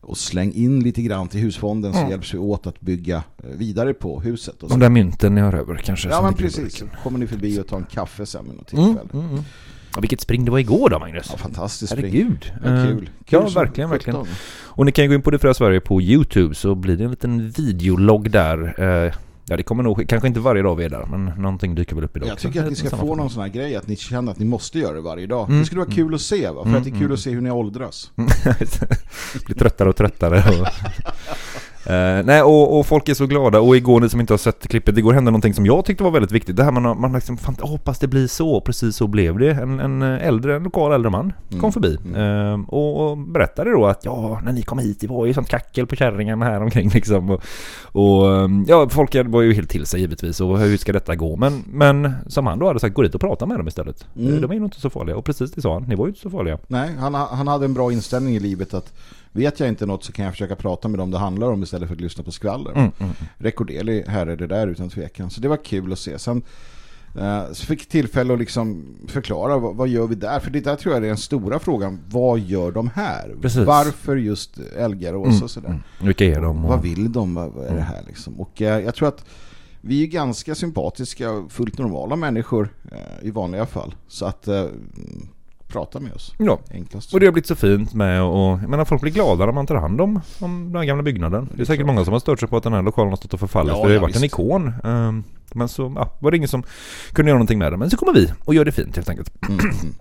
Och släng in lite grann till husfonden så Mm. hjälps vi åt att bygga vidare på huset. Och så. De där mynten ni har över kanske. Ja men precis, burken. kommer ni förbi och ta en kaffe sen vid något Mm, tillfälle. Mm, mm. Ja, vilket spring det var igår då Magnus. Ja, fantastiskt spring. Herregud. Ja, Eh, kul. Ja, Kul som verkligen, verkligen. Och ni kan ju gå in på Det Fria Sverige på Youtube så blir det en liten videologg där. Eh, Ja, det kommer nog, kanske inte varje dag vi är där, men någonting dyker väl upp idag Jag också. tycker att ni ska få någon sån här grej att ni känner att ni måste göra det varje dag. Mm, Det skulle vara kul att se va? För Mm, att det är kul mm. att se hur ni åldras. Blir tröttare och tröttare. Och, Eh, nej, och, och folk är så glada. Och igår, ni som inte har sett klippet, igår hände någonting som jag tyckte var väldigt viktigt. Det här man, man liksom, fan, hoppas det blir så. Precis så blev det. En, en äldre, en lokal äldre man Mm, kom förbi. mm. Eh, och, och berättade då att ja, när ni kom hit, det var ju sånt kackel på kärringarna här omkring liksom. Och, och ehm, ja, folk var ju helt till sig givetvis. Och hur ska detta gå? Men, men som han då hade sagt, gå dit och prata med dem istället. Mm. De är ju inte så farliga. Och precis det sa han, ni var ju inte så farliga. Nej, han, han hade en bra inställning i livet att vet jag inte något så kan jag försöka prata med dem det handlar om istället för att lyssna på skvaller. Mm, mm, Rekorderlig herre det där utan tvekan. Så det var kul att se. Sen eh, så fick tillfälle att liksom förklara vad, vad gör vi där? För det där tror jag är den stora frågan. Vad gör de här? Precis. Varför just Elgarås Mm, och sådär? mm. Vilka är de? Och, Vad vill de? Vad, vad är det här liksom? Och eh, jag tror att vi är ganska sympatiska och fullt normala människor eh, i vanliga fall. Så att eh, mm, prata med oss. ja. Enklast. Och det har blivit så fint med och jag menar folk blir glada när man tar hand om, om den här gamla byggnaden. Det är säkert många som har stört sig på att den här lokalen har stått och förfallit Ja, för det har ja, varit en visst. ikon. Ehm, Men så ja, var det ingen som kunde göra någonting med det. Men så kommer vi och gör det fint helt enkelt. Mm, mm.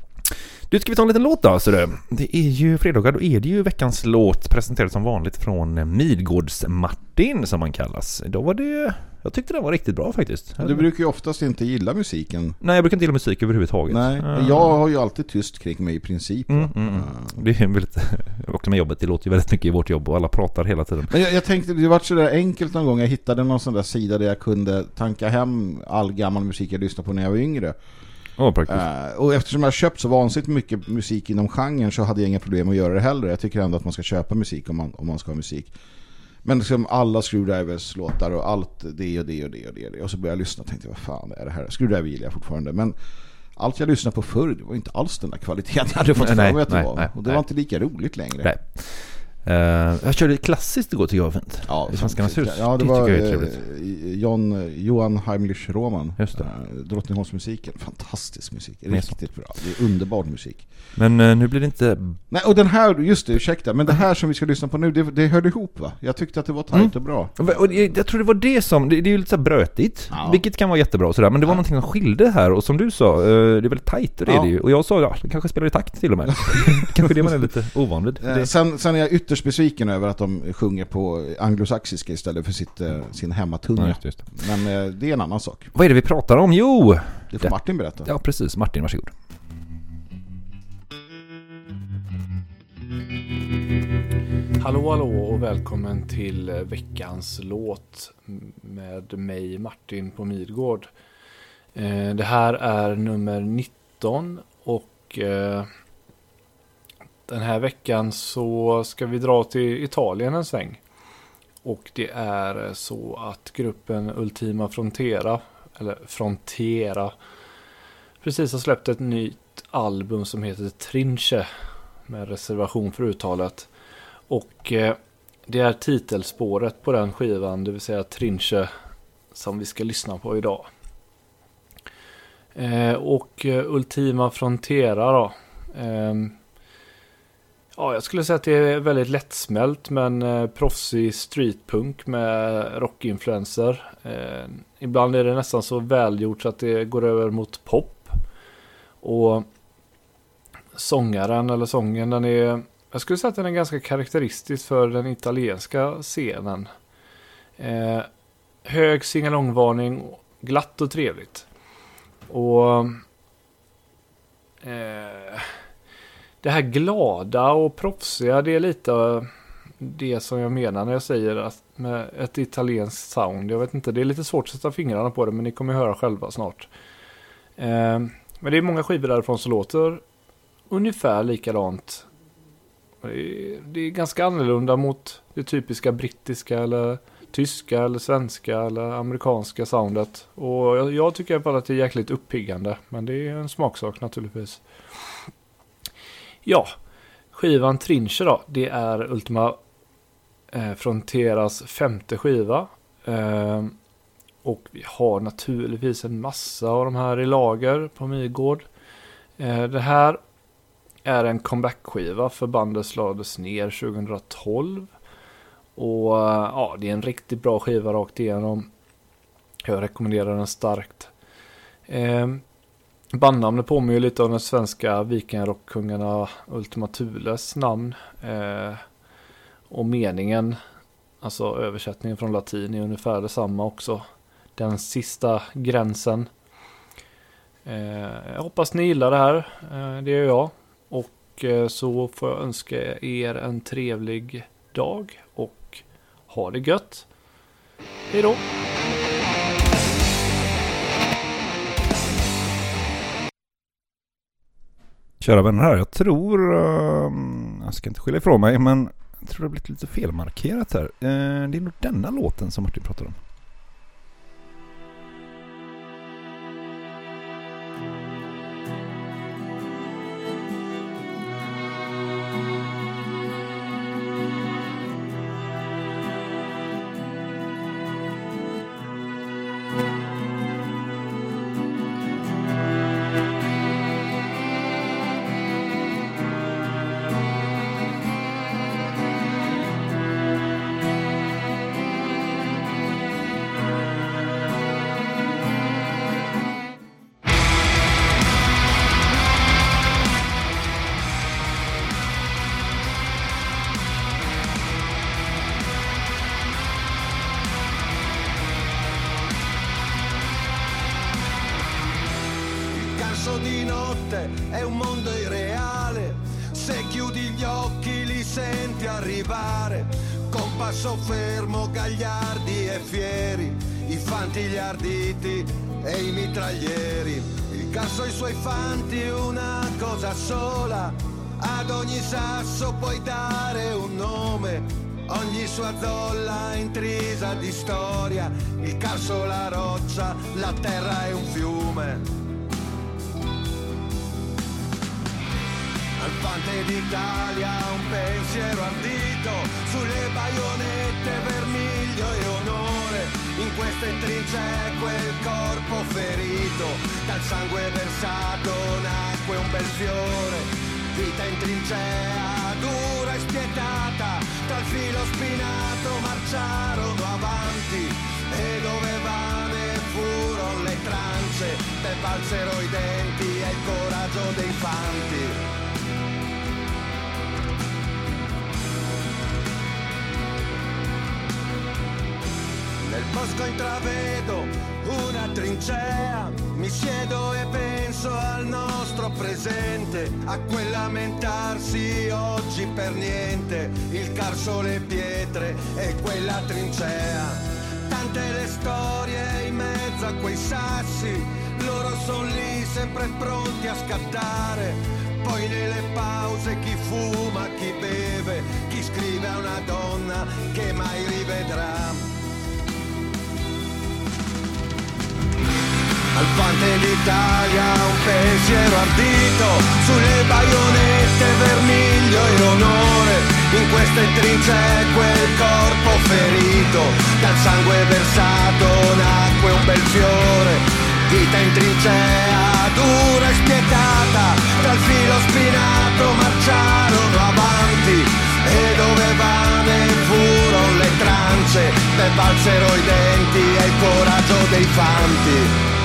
Du, ska vi ta en liten låt då? Så det, det är ju fredagar, då är det ju veckans låt presenterad som vanligt från Midgårds-Martin som han kallas. Då var det, jag tyckte den var riktigt bra faktiskt. Du brukar ju oftast inte gilla musiken. Nej, jag brukar inte gilla musik överhuvudtaget. Nej, jag har ju alltid tyst kring mig i princip. Mm, mm, mm. Det är väldigt, också med jobbet, det låter ju väldigt mycket i vårt jobb och alla pratar hela tiden. Men jag, jag tänkte, det var så där enkelt någon gång. Jag hittade någon sån där sida där jag kunde tanka hem all gammal musik jag lyssnade på när jag var yngre. Praktiskt. Eh, och eftersom jag har köpt så vansinnigt mycket musik inom genren så hade jag inga problem att göra det heller. Jag tycker ändå att man ska köpa musik om man, om man ska ha musik. Men liksom alla Screwdrivers låtar och allt det och det och det och det. Och, det. och så började jag lyssna och tänkte vad fan är det här? Screwdriver gillar jag fortfarande. Men allt jag lyssnade på förr det var inte alls den där kvaliteten jag hade fått för mig att det var. Nej, och det var inte lika roligt längre. Uh, jag körde klassiskt igår tycker jag var fint. Ja, I Svenskarnas hus. Ja, det, det var uh, John, Johan Heimlich Roman. Just det. Uh, Drottningholmsmusiken. Fantastisk musik. Riktigt bra. Det är underbar musik. Men nu blir det inte... Nej, och den här, just det, ursäkta. Men det här som vi ska lyssna på nu, det, det hörde ihop va? Jag tyckte att det var tajt mm. och bra. Och jag, jag, tror det var det som, det, det är ju lite så brötigt. Ja. Vilket kan vara jättebra och sådär. Men det var ja. någonting som skilde här. Och som du sa, det är väldigt tajt och det ja. är det ju. Och jag sa, ja, kanske spelar i takt till och med. kanske det man är lite ovan vid. Sen, sen är jag ytterst besviken över att de sjunger på anglosaxiska istället för sitt, eh, sin hemmatunga. Ja, just, just. Men eh, det är en annan sak. Vad är det vi pratar om? Jo! Det får det. Martin berätta. Ja, precis. Martin, varsågod. Hallå hallå och välkommen till veckans låt med mig Martin på Midgård. Eh, det här är nummer 19 och den här veckan så ska vi dra till Italien en sväng. Och det är så att gruppen Ultima Frontera, eller Frontera, precis har släppt ett nytt album som heter Trinche. Med reservation för uttalet. Och eh, det är titelspåret på den skivan, det vill säga Trinche, som vi ska lyssna på idag. Eh, och eh, Ultima Frontera då. Ehm, Ja, jag skulle säga att det är väldigt lättsmält men eh, proffsig streetpunk med rockinfluenser. Eh, ibland är det nästan så välgjort så att det går över mot pop. Och sångaren eller sången den är jag skulle säga att den är ganska karaktäristisk för den italienska scenen. Eh, hög singalongvarning, glatt och trevligt. Och eh, det här glada och proffsiga, det är lite eh, det som jag menar när jag säger att med ett italienskt sound. Jag vet inte, det är lite svårt att sätta fingrarna på det, men ni kommer höra själva snart. Eh, men det är många skivor därifrån som låter ungefär likadant. Det är, det är ganska annorlunda mot det typiska brittiska eller tyska eller svenska eller amerikanska soundet. Och jag, jag tycker i alla fall att det är jäkligt uppiggande. Men det är en smaksak naturligtvis. Ja, skivan Trincher då. Det är Ultima eh, Fronteras femte skiva. Eh, och vi har naturligtvis en massa av de här i lager på Midgård. Eh, det här är en comeback-skiva för bandet lades ner 2012. Och eh, ja, det är en riktigt bra skiva rakt igenom. Jag rekommenderar den starkt. Ehm, Bandnamnet påminner lite om den svenska vikingarockkungarna Ultima Thules namn. Eh, och meningen, alltså översättningen från latin är ungefär detsamma också. Den sista gränsen. Eh, jag hoppas ni gillar det här. Eh, det gör jag. Och eh, så får jag önska er en trevlig dag och ha det gött. Hej då! Kära vänner här, jag tror, ehm, jag ska inte skylla ifrån mig, men jag tror det har blivit lite felmarkerat här. Eh, det är nog denna låten som Martin pratar om. Di storia, il carso la roccia, la terra è un fiume. Al fante d'Italia un pensiero ardito, sulle baionette vermiglio e onore, in queste trincee quel corpo ferito, dal sangue versato nacque un bel fiore vita in trincea, dura e spietata, dal filo spinato marciarono avanti e dove vane furono le trance, te valsero i denti e il coraggio dei fanti. Nel bosco intravedo una trincea, mi siedo e penso al nostro presente, a quel lamentarsi oggi per niente, il carso le pietre e quella trincea. Tante le storie in mezzo a quei sassi, loro sono lì sempre pronti a scattare. Poi nelle pause chi fuma, chi beve, chi scrive a una donna che mai rivedrà. Al fante d'Italia un pensiero ardito sulle baionette vermiglio e onore. In queste trincee quel corpo ferito dal sangue versato nacque un bel fiore. Vita in trincea dura e spietata dal filo spinato marciarono avanti trance ne valsero i denti e il coraggio dei fanti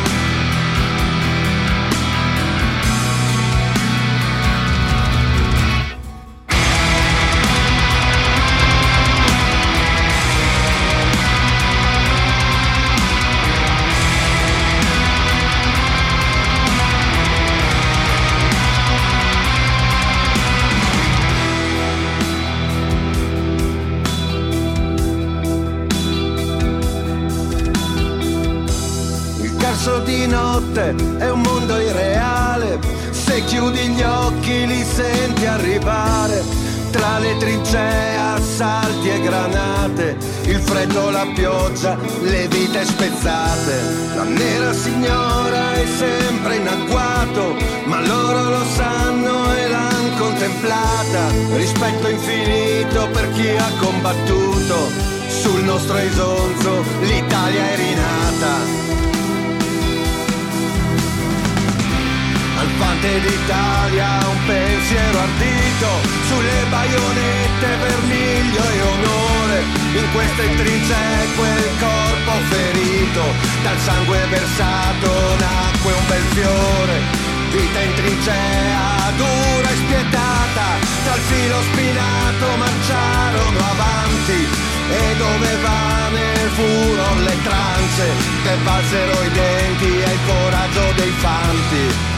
di notte è un mondo irreale, se chiudi gli occhi li senti arrivare. Tra le trincee, assalti e granate, il freddo, la pioggia, le vite spezzate. La nera signora è sempre in agguato, ma loro lo sanno e l'han contemplata. Rispetto infinito per chi ha combattuto, sul nostro esonzo l'Italia è rinata. Fante d'Italia un pensiero ardito sulle baionette vermiglio e onore. In queste trincee quel corpo ferito dal sangue versato nacque un bel fiore. Vita in trincea dura e spietata dal filo spinato marciarono avanti. E dove vane furono le trance che valsero i denti e il coraggio dei fanti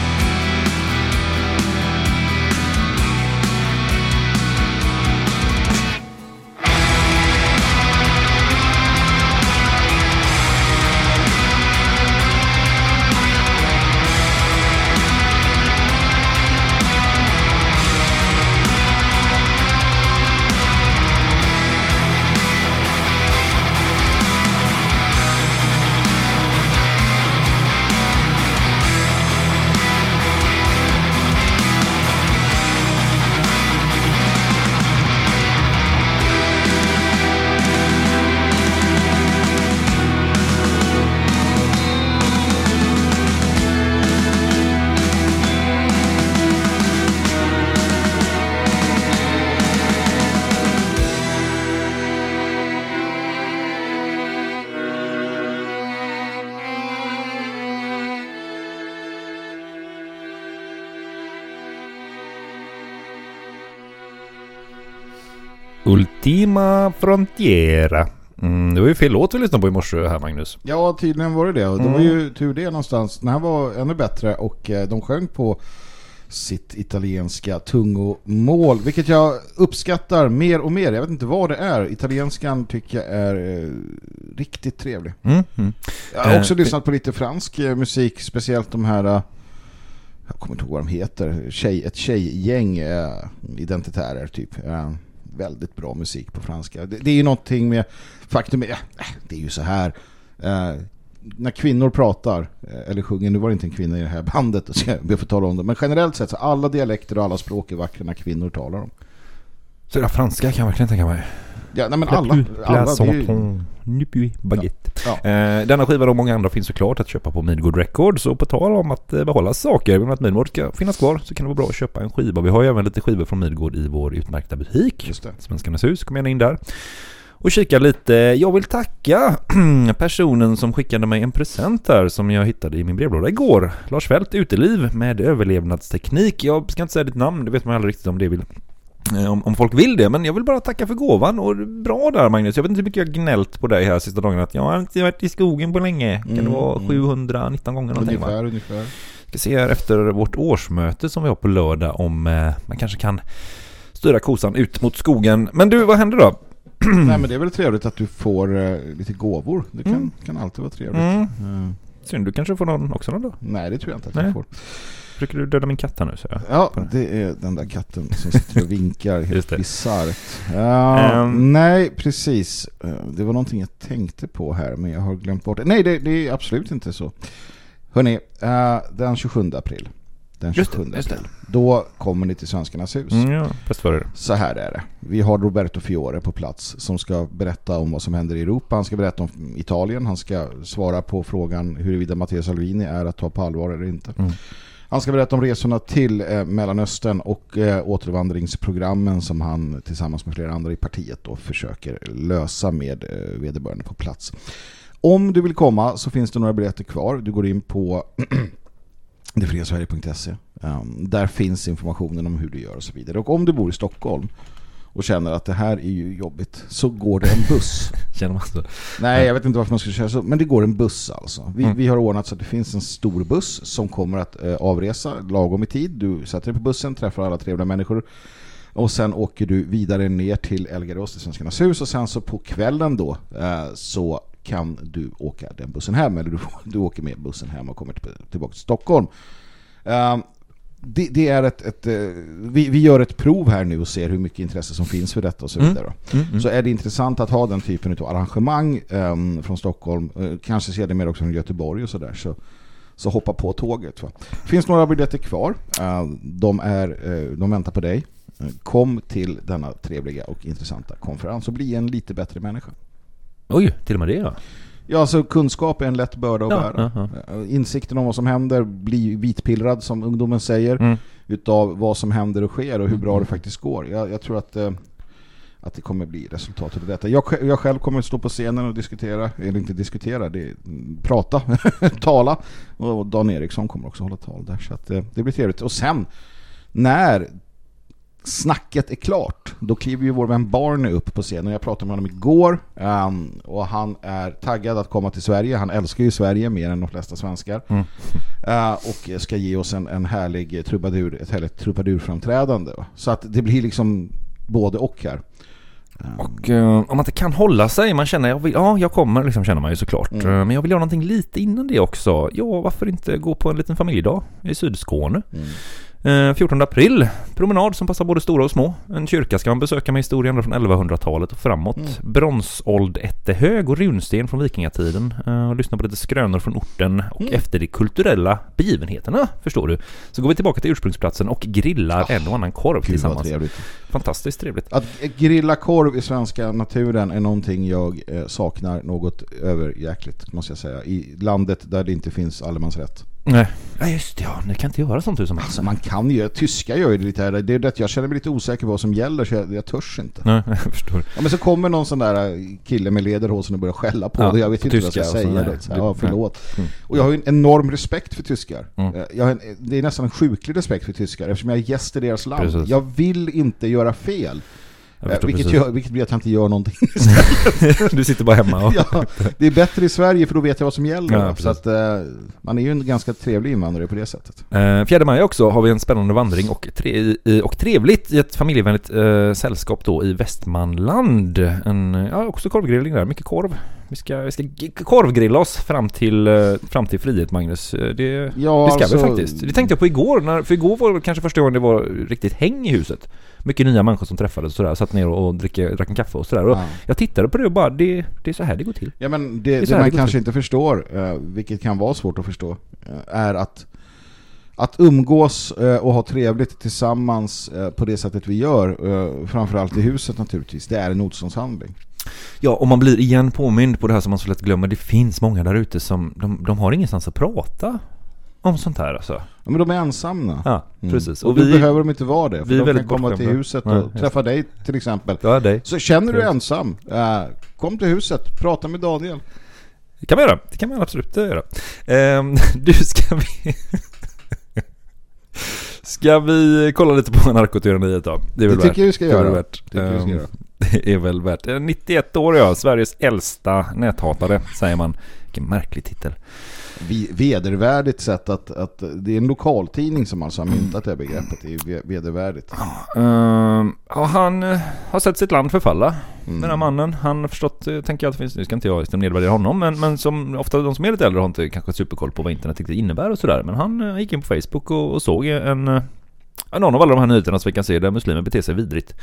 Ultima Frontiera. Mm, det var ju fel låt vi lyssnade på i morse här Magnus. Ja, tydligen var det det. Det var ju tur det någonstans. Den här var ännu bättre och eh, de sjöng på sitt italienska tungomål, vilket jag uppskattar mer och mer. Jag vet inte vad det är. Italienskan tycker jag är eh, riktigt trevlig. Mm, mm. Jag har också Eh, lyssnat på lite fransk eh, musik, speciellt de här jag kommer inte ihåg vad de heter, Tjej, ett tjejgäng eh, identitärer typ. Eh, väldigt bra musik på franska. Det, det är ju någonting med, faktum är, det är ju så här, eh, när kvinnor pratar, eh, eller sjunger, nu var det inte en kvinna i det här bandet, så jag ber få tala om det, men generellt sett så alla dialekter och alla språk är vackra när kvinnor talar om. Så det franska kan jag verkligen tänka mig. Ja, nej men alla, alla det är ju, baguette. Ja. Eh, denna skiva och många andra finns såklart att köpa på Midgård Records. Och på tal om att eh, behålla saker, men att Midgård ska finnas kvar så kan det vara bra att köpa en skiva. Vi har ju även lite skivor från Midgård i vår utmärkta butik. Just det. Svenskarnas hus, kom gärna in där. Och kika lite. Jag vill tacka personen som skickade mig en present där som jag hittade i min brevlåda igår. Lars Fält, Uteliv med överlevnadsteknik. Jag ska inte säga ditt namn, det vet man aldrig riktigt om det vill om, om, folk vill det. Men jag vill bara tacka för gåvan och bra där Magnus. Jag vet inte hur mycket jag gnällt på dig här sista dagarna. Att jag har inte varit i skogen på länge. Kan det vara 719 mm. gånger någonting ungefär, va? Ungefär. Ska se här efter vårt årsmöte som vi har på lördag om eh, man kanske kan styra kosan ut mot skogen. Men du, vad händer då? Nej men det är väl trevligt att du får eh, lite gåvor. Det kan, mm. kan alltid vara trevligt. Mm. Mm. Synd, du kanske får någon också någon då? Nej, det tror jag inte att Nej. jag får. Försöker du döda min katt här nu? Så jag ja, det är den där katten som sitter och vinkar helt bisarrt. Uh, um, nej, precis. Uh, det var någonting jag tänkte på här, men jag har glömt bort det. Nej, det, det är absolut inte så. Hörrni, uh, den 27 april. Den 27 just det, just det. april. Då kommer ni till Svenskarnas hus. Mm, ja, bäst för er. Så här är det. Vi har Roberto Fiore på plats som ska berätta om vad som händer i Europa. Han ska berätta om Italien. Han ska svara på frågan huruvida Matteo Salvini är att ta på allvar eller inte. Mm. Han ska berätta om resorna till eh, Mellanöstern och eh, återvandringsprogrammen som han tillsammans med flera andra i partiet då försöker lösa med eh, vederbörande på plats. Om du vill komma så finns det några biljetter kvar. Du går in på detfriasverige.se. Um, ehm, där finns informationen om hur du gör och så vidare. Och om du bor i Stockholm och känner att det här är ju jobbigt så går det en buss. Känner man så? Nej, jag vet inte varför man ska köra så. Men det går en buss alltså. Vi, mm. vi har ordnat så att det finns en stor buss som kommer att eh, avresa lagom i tid. Du sätter dig på bussen, träffar alla trevliga människor. Och sen åker du vidare ner till Elgarås till Svenskarnas hus. Och sen så på kvällen då eh, så kan du åka den bussen hem. Eller du, du åker med bussen hem och kommer tillbaka till Stockholm. Um, det, det, är ett, ett eh, vi, vi, gör ett prov här nu och ser hur mycket intresse som finns för detta och så mm. vidare. Mm, mm, Så är det intressant att ha den typen av arrangemang um, från Stockholm, uh, kanske ser det mer också från Göteborg och sådär, så, så hoppa på tåget. Va? Finns några biljetter kvar. Uh, de, är, uh, de väntar på dig. Kom till denna trevliga och intressanta konferens och bli en lite bättre människa. Oj, till och med det ja. Ja, alltså kunskap är en lätt börda att ja, bära. Uh -huh. Insikten om vad som händer blir vitpillrad som ungdomen säger mm. utav vad som händer och sker och hur bra det faktiskt går. Jag, jag tror att, eh, att det kommer bli resultatet av detta. Jag, jag själv kommer att stå på scenen och diskutera, eller inte diskutera, det är, prata, tala. Och Dan Eriksson kommer också hålla tal där så att, eh, det blir trevligt. Och sen när snacket är klart, då kliver ju vår vän Barney upp på scenen. Jag pratade med honom igår um, och han är taggad att komma till Sverige. Han älskar ju Sverige mer än de flesta svenskar. Mm. Uh, och ska ge oss en, en härlig trubadur, ett härligt trubadurframträdande. Så att det blir liksom både och här. Um. Och uh, om man inte kan hålla sig, man känner, jag vill, ja jag kommer liksom känner man ju såklart. Mm. Uh, men jag vill göra någonting lite innan det också. Ja, varför inte gå på en liten familjedag i Sydskåne? Mm. 14 eh, april, promenad som passar både stora och små. En kyrka ska man besöka med historien från 1100-talet och framåt. Mm. Bronsold ättehög och runsten från vikingatiden. Och lyssna på lite skrönor från orten och mm. efter de kulturella begivenheterna, förstår du. Så går vi tillbaka till ursprungsplatsen och grillar oh, en och annan korv tillsammans. Trevligt. Fantastiskt trevligt. Att grilla korv i svenska naturen är någonting jag eh, saknar något överjäkligt, måste jag säga. I landet där det inte finns allemansrätt. Nej. Ja just det, ja. Ni kan inte göra sånt hur som helst. Alltså man kan ju, tyska gör ju det lite här. Det är det jag känner mig lite osäker på vad som gäller så jag, jag törs inte. Nej, jag förstår. Ja, men så kommer någon sån där äh, kille med lederhosen och börjar skälla på ja, det. Jag vet inte vad jag ska säga. Det. Ja, förlåt. Mm. Och jag har ju en enorm respekt för tyskar. Mm. Äh, jag har en, det är nästan en sjuklig respekt för tyskar eftersom jag är gäst i deras land. Precis. Jag vill inte göra fel. Eh, vilket, gör, vilket blir att jag inte gör någonting. Du sitter bara hemma och... ja, Det är bättre i Sverige för då vet jag vad som gäller. Ja, Så att uh, man är ju en ganska trevlig invandrare på det sättet. Uh, Fjärde maj också har vi en spännande vandring och, tre, och trevligt i ett familjevänligt uh, sällskap då i Västmanland. En, Ja, också korvgrillning där, mycket korv Vi ska, vi ska korvgrilla oss fram till, eh, fram till frihet Magnus. Eh, Det, Ja, det ska alltså- vi faktiskt. Det tänkte jag på igår. När, för igår var det kanske första gången det var riktigt häng i huset. Mycket nya människor som träffades och sådär. Satt ner och dricka, drack en kaffe och sådär. Och Ja. Jag tittade på det och bara, det, det är så här det går till. Ja men Det det, det man kanske till. inte förstår, eh, vilket kan vara svårt att förstå, är att att umgås och ha trevligt tillsammans på det sättet vi gör, framförallt i huset naturligtvis, det är en motståndshandling. Ja, och man blir igen påmind på det här som man så lätt glömmer. Det finns många där ute som, de, de har ingenstans att prata om sånt här alltså. Ja, men de är ensamma. Ja, Mm. precis. Och, då behöver de inte vara det, för vi de kan komma till huset och just träffa dig till exempel. Ja, dig. Så känner du dig ensam, eh, kom till huset, prata med Daniel. Det kan man göra. Det kan man absolut göra. Ehm, du, ska vi... ska vi kolla lite på narkotyraneriet då? Det är Det väl tycker jag vi ska Det göra. Tycker jag vi ska Ehm, göra. Det är väl värt. Eh, 91 år ja, Sveriges äldsta näthatare säger man. Vilken märklig titel. Vedervärdigt sätt att, att det är en lokaltidning som alltså har myntat det här begreppet. Det är vedervärdigt. Ehm, ja, han eh, har sett sitt land förfalla. Mm. Den här mannen. Han har förstått, eh, tänker jag att det finns, nu ska inte jag liksom nedvärdera honom, men, men som ofta de som är lite äldre har inte kanske superkoll på vad internet riktigt innebär och sådär. Men han eh, gick in på Facebook och, och såg en, någon av alla de här nyheterna som vi kan se där muslimer beter sig vidrigt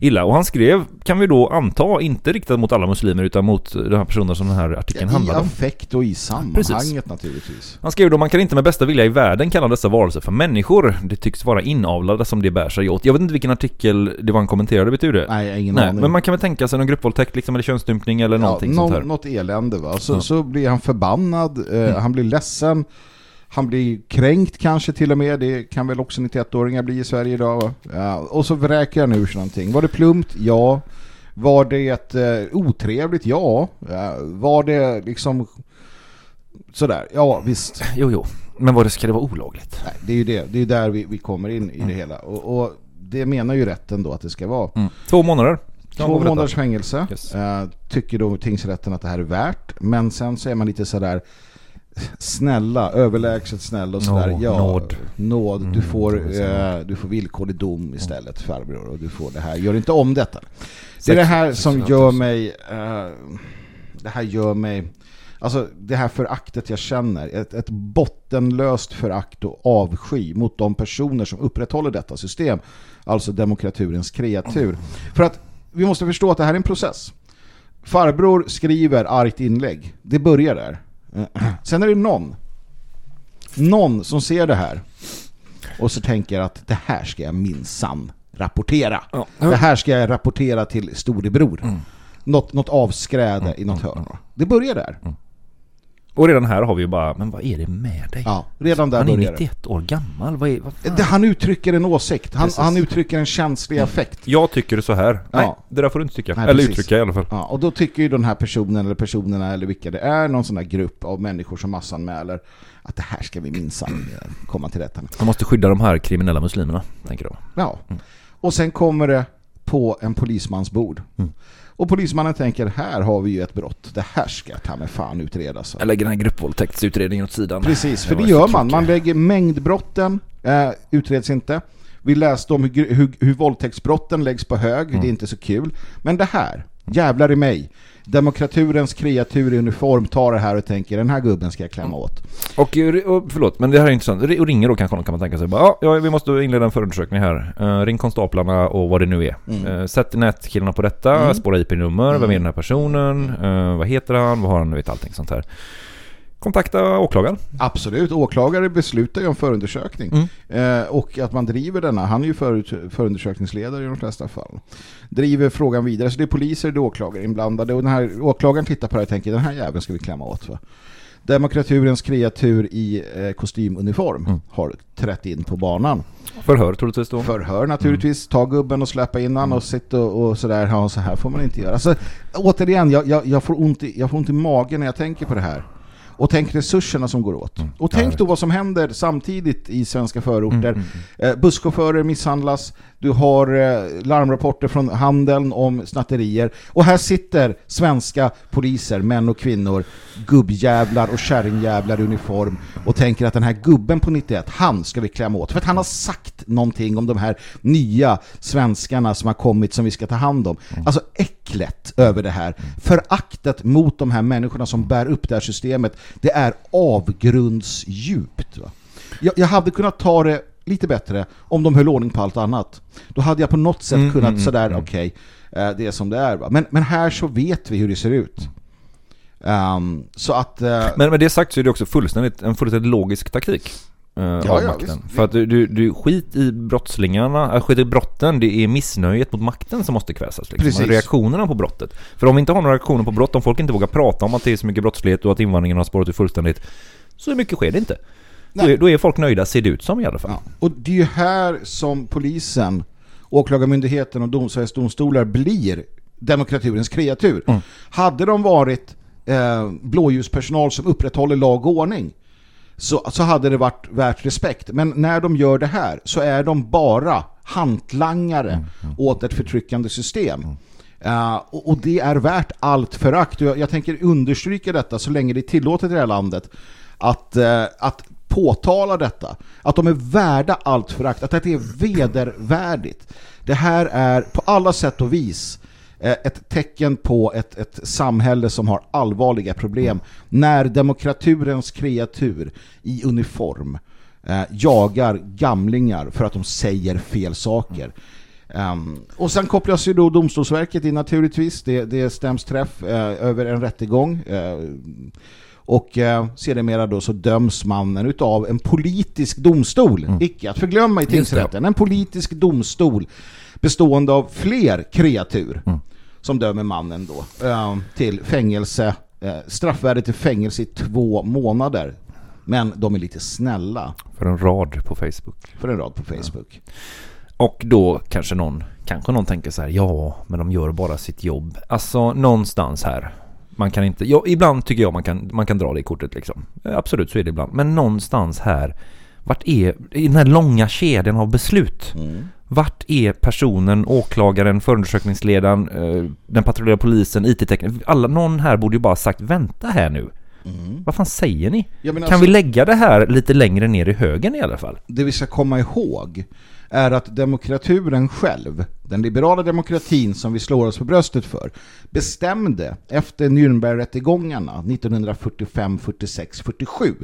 illa. Och han skrev, kan vi då anta, inte riktat mot alla muslimer utan mot de här personerna som den här artikeln I handlar om. affekt och i sammanhanget naturligtvis. Han skrev då, man kan inte med bästa vilja i världen kalla dessa varelser för människor. Det tycks vara inavlade som det bär sig åt. Jag vet inte vilken artikel det var han kommenterade, vet du det? Nej, ingen Nej, aning. men man kan väl tänka sig någon gruppvåldtäkt liksom, eller könsstympning eller någonting ja, sånt här. Något elände va. Så, Ja. så blir han förbannad, eh, Mm. han blir ledsen, han blir kränkt kanske till och med. Det kan väl också 91-åringar bli i Sverige idag? Ja, och så vräker han ur sig någonting. Var det plumpt? Ja. Var det eh, otrevligt? Ja. ja. Var det liksom sådär? Ja, visst. Jo, jo. Men vad det ska det vara olagligt? Nej, det är ju det. Det är där vi, vi kommer in i det hela. Och, och det menar ju rätten då att det ska vara. Mm. Två månader. Två var månaders fängelse Yes. eh, tycker då tingsrätten att det här är värt. Men sen så är man lite sådär snälla, överlägset snälla och sådär. Nå- ja, nåd. nåd. Du, Mm, får, eh, du får villkorlig dom istället farbror och du får det här. Gör inte om detta. Det är det här som 600 gör 000. mig eh, det här gör mig alltså det här föraktet jag känner ett, ett bottenlöst förakt och avsky mot de personer som upprätthåller detta system alltså demokraturens kreatur för att vi måste förstå att det här är en process farbror skriver argt inlägg det börjar där sen är det någon någon som ser det här och så tänker att det här ska jag minsann rapportera Ja. det här ska jag rapportera till storebror. Mm. Något, något avskräde i något hörn. va? Det börjar där. Och redan här har vi ju bara, men vad är det med dig? Ja, redan där Han är börjar det. 91 år gammal. Vad är, vad. Han uttrycker en åsikt. Han. Mm. han uttrycker en känslig affekt. Jag tycker så här. Nej, Ja. det där får du inte tycka. Nej, eller precis. uttrycka i alla fall. Ja, och då tycker ju den här personen eller personerna eller vilka det är någon sån här grupp av människor som massanmäler att det här ska vi minsann eh, komma till rätta med. Man måste skydda de här kriminella muslimerna, tänker jag. Ja. Och sen kommer det på en polismans bord. Mm. Och polismannen tänker, här har vi ju ett brott. Det här ska ta med fan utredas. Jag lägger den här gruppvåldtäktsutredningen åt sidan. Precis, för var det gör man. Man lägger mängdbrotten, eh, utreds inte. Vi läste om hur, hur, hur våldtäktsbrotten läggs på hög, Mm. det är inte så kul. Men det här, jävlar i mig. Demokraturens kreatur i uniform tar det här och tänker, den här gubben ska jag klämma åt. Och, och förlåt, men det här är intressant. Och ringer då kanske någon kan man tänka sig. Bara, ja, vi måste inleda en förundersökning här. Uh, ring konstaplarna och vad det nu är. Mm. Uh, sätt nätkillarna på detta, Mm. spåra IP-nummer, vem är Mm. den här personen, uh, vad heter han, vad har han, vet allting sånt här. Kontakta åklagaren. Absolut, åklagare beslutar ju om förundersökning. Mm. Eh, och att man driver denna, han är ju förut, förundersökningsledare i de flesta fall. Driver frågan vidare, så det är poliser och det är åklagare inblandade. Och den här åklagaren tittar på det här och tänker, den här jäveln ska vi klämma åt va. Demokraturens kreatur i eh, kostymuniform Mm. har trätt in på banan. Förhör troligtvis då. Förhör naturligtvis, ta gubben och släppa in han och sitta och, och sådär, ja så här får man inte göra. Alltså, återigen, jag, jag, jag, får ont i, jag får ont i magen när jag tänker på det här. Och tänk resurserna som går åt. Mm. Och tänk då vad som händer samtidigt i svenska förorter. Mm, mm, Eh, busschaufförer misshandlas, du har eh, larmrapporter från handeln om snatterier. Och här sitter svenska poliser, män och kvinnor, gubbjävlar och kärringjävlar i uniform och tänker att den här gubben på 91, han ska vi klämma åt. För att han har sagt någonting om de här nya svenskarna som har kommit som vi ska ta hand om. Alltså äcklet över det här. Föraktet mot de här människorna som bär upp det här systemet, det är avgrundsdjupt. Va? Jag, jag hade kunnat ta det lite bättre om de höll ordning på allt annat. Då hade jag på något sätt Mm, kunnat mm, sådär, mm. okej, eh, det är som det är. Va? Men, men här så vet vi hur det ser ut. Ehm, så att... eh, Men med det sagt så är det också fullständigt, en fullständigt logisk taktik. Uh, Ja, av ja, makten. visst. För att du, du, du skit i brottslingarna, äh, skit i brotten, det är missnöjet mot makten som måste kväsas. Liksom. Precis. Reaktionerna på brottet. För om vi inte har några reaktioner på brott, om folk inte vågar prata om att det är så mycket brottslighet och att invandringen har spårat ur fullständigt, så mycket sker det inte. Då är, då är folk nöjda, ser det ut som i alla fall. Ja. Och det är ju här som polisen, åklagarmyndigheten och dom, Sveriges domstolar blir demokraturens kreatur. Mm. Hade de varit eh, blåljuspersonal som upprätthåller lag och ordning så, så hade det varit värt respekt. Men när de gör det här så är de bara hantlangare åt ett förtryckande system. Eh, och, och det är värt allt förakt. Jag, jag tänker understryka detta så länge det är tillåtet i det här landet att, eh, att påtala detta. Att de är värda allt förakt. Att det är vedervärdigt. Det här är på alla sätt och vis Eh, ett tecken på ett, ett samhälle som har allvarliga problem. När demokraturens kreatur i uniform eh, jagar gamlingar för att de säger fel saker. Um, och sen kopplas ju då Domstolsverket in naturligtvis. Det, det stäms träff eh, över en rättegång. Eh, och eh, sedermera då så döms mannen utav en politisk domstol. Icke att förglömma i Mm. Tingsrätten. En politisk domstol bestående av fler kreatur Mm. som dömer mannen då eh, till fängelse. Eh, straffvärdet till fängelse i två månader. Men de är lite snälla För en rad på Facebook. för en rad på Facebook. Och då kanske någon, kanske någon tänker så här, ja, men de gör bara sitt jobb. Alltså någonstans här. Man kan inte, ja, ibland tycker jag man kan, man kan dra det i kortet liksom. Absolut så är det ibland. Men någonstans här, vart är, i den här långa kedjan av beslut. Mm. Vart är personen, åklagaren, förundersökningsledaren, eh, den patrullerande polisen, IT-tekniker? Alla, någon här borde ju bara sagt vänta här nu. Mm. Vad fan säger ni? Kan alltså- vi lägga det här lite längre ner i högen i alla fall? det vi ska komma ihåg är att demokraturen själv, den liberala demokratin som vi slår oss på bröstet för, bestämde efter Nürnbergrättegångarna 1945, 46, 47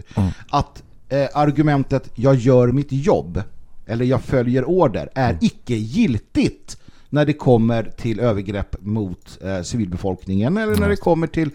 att eh, argumentet jag gör mitt jobb eller jag följer order är icke giltigt när det kommer till övergrepp mot eh, civilbefolkningen eller när det kommer till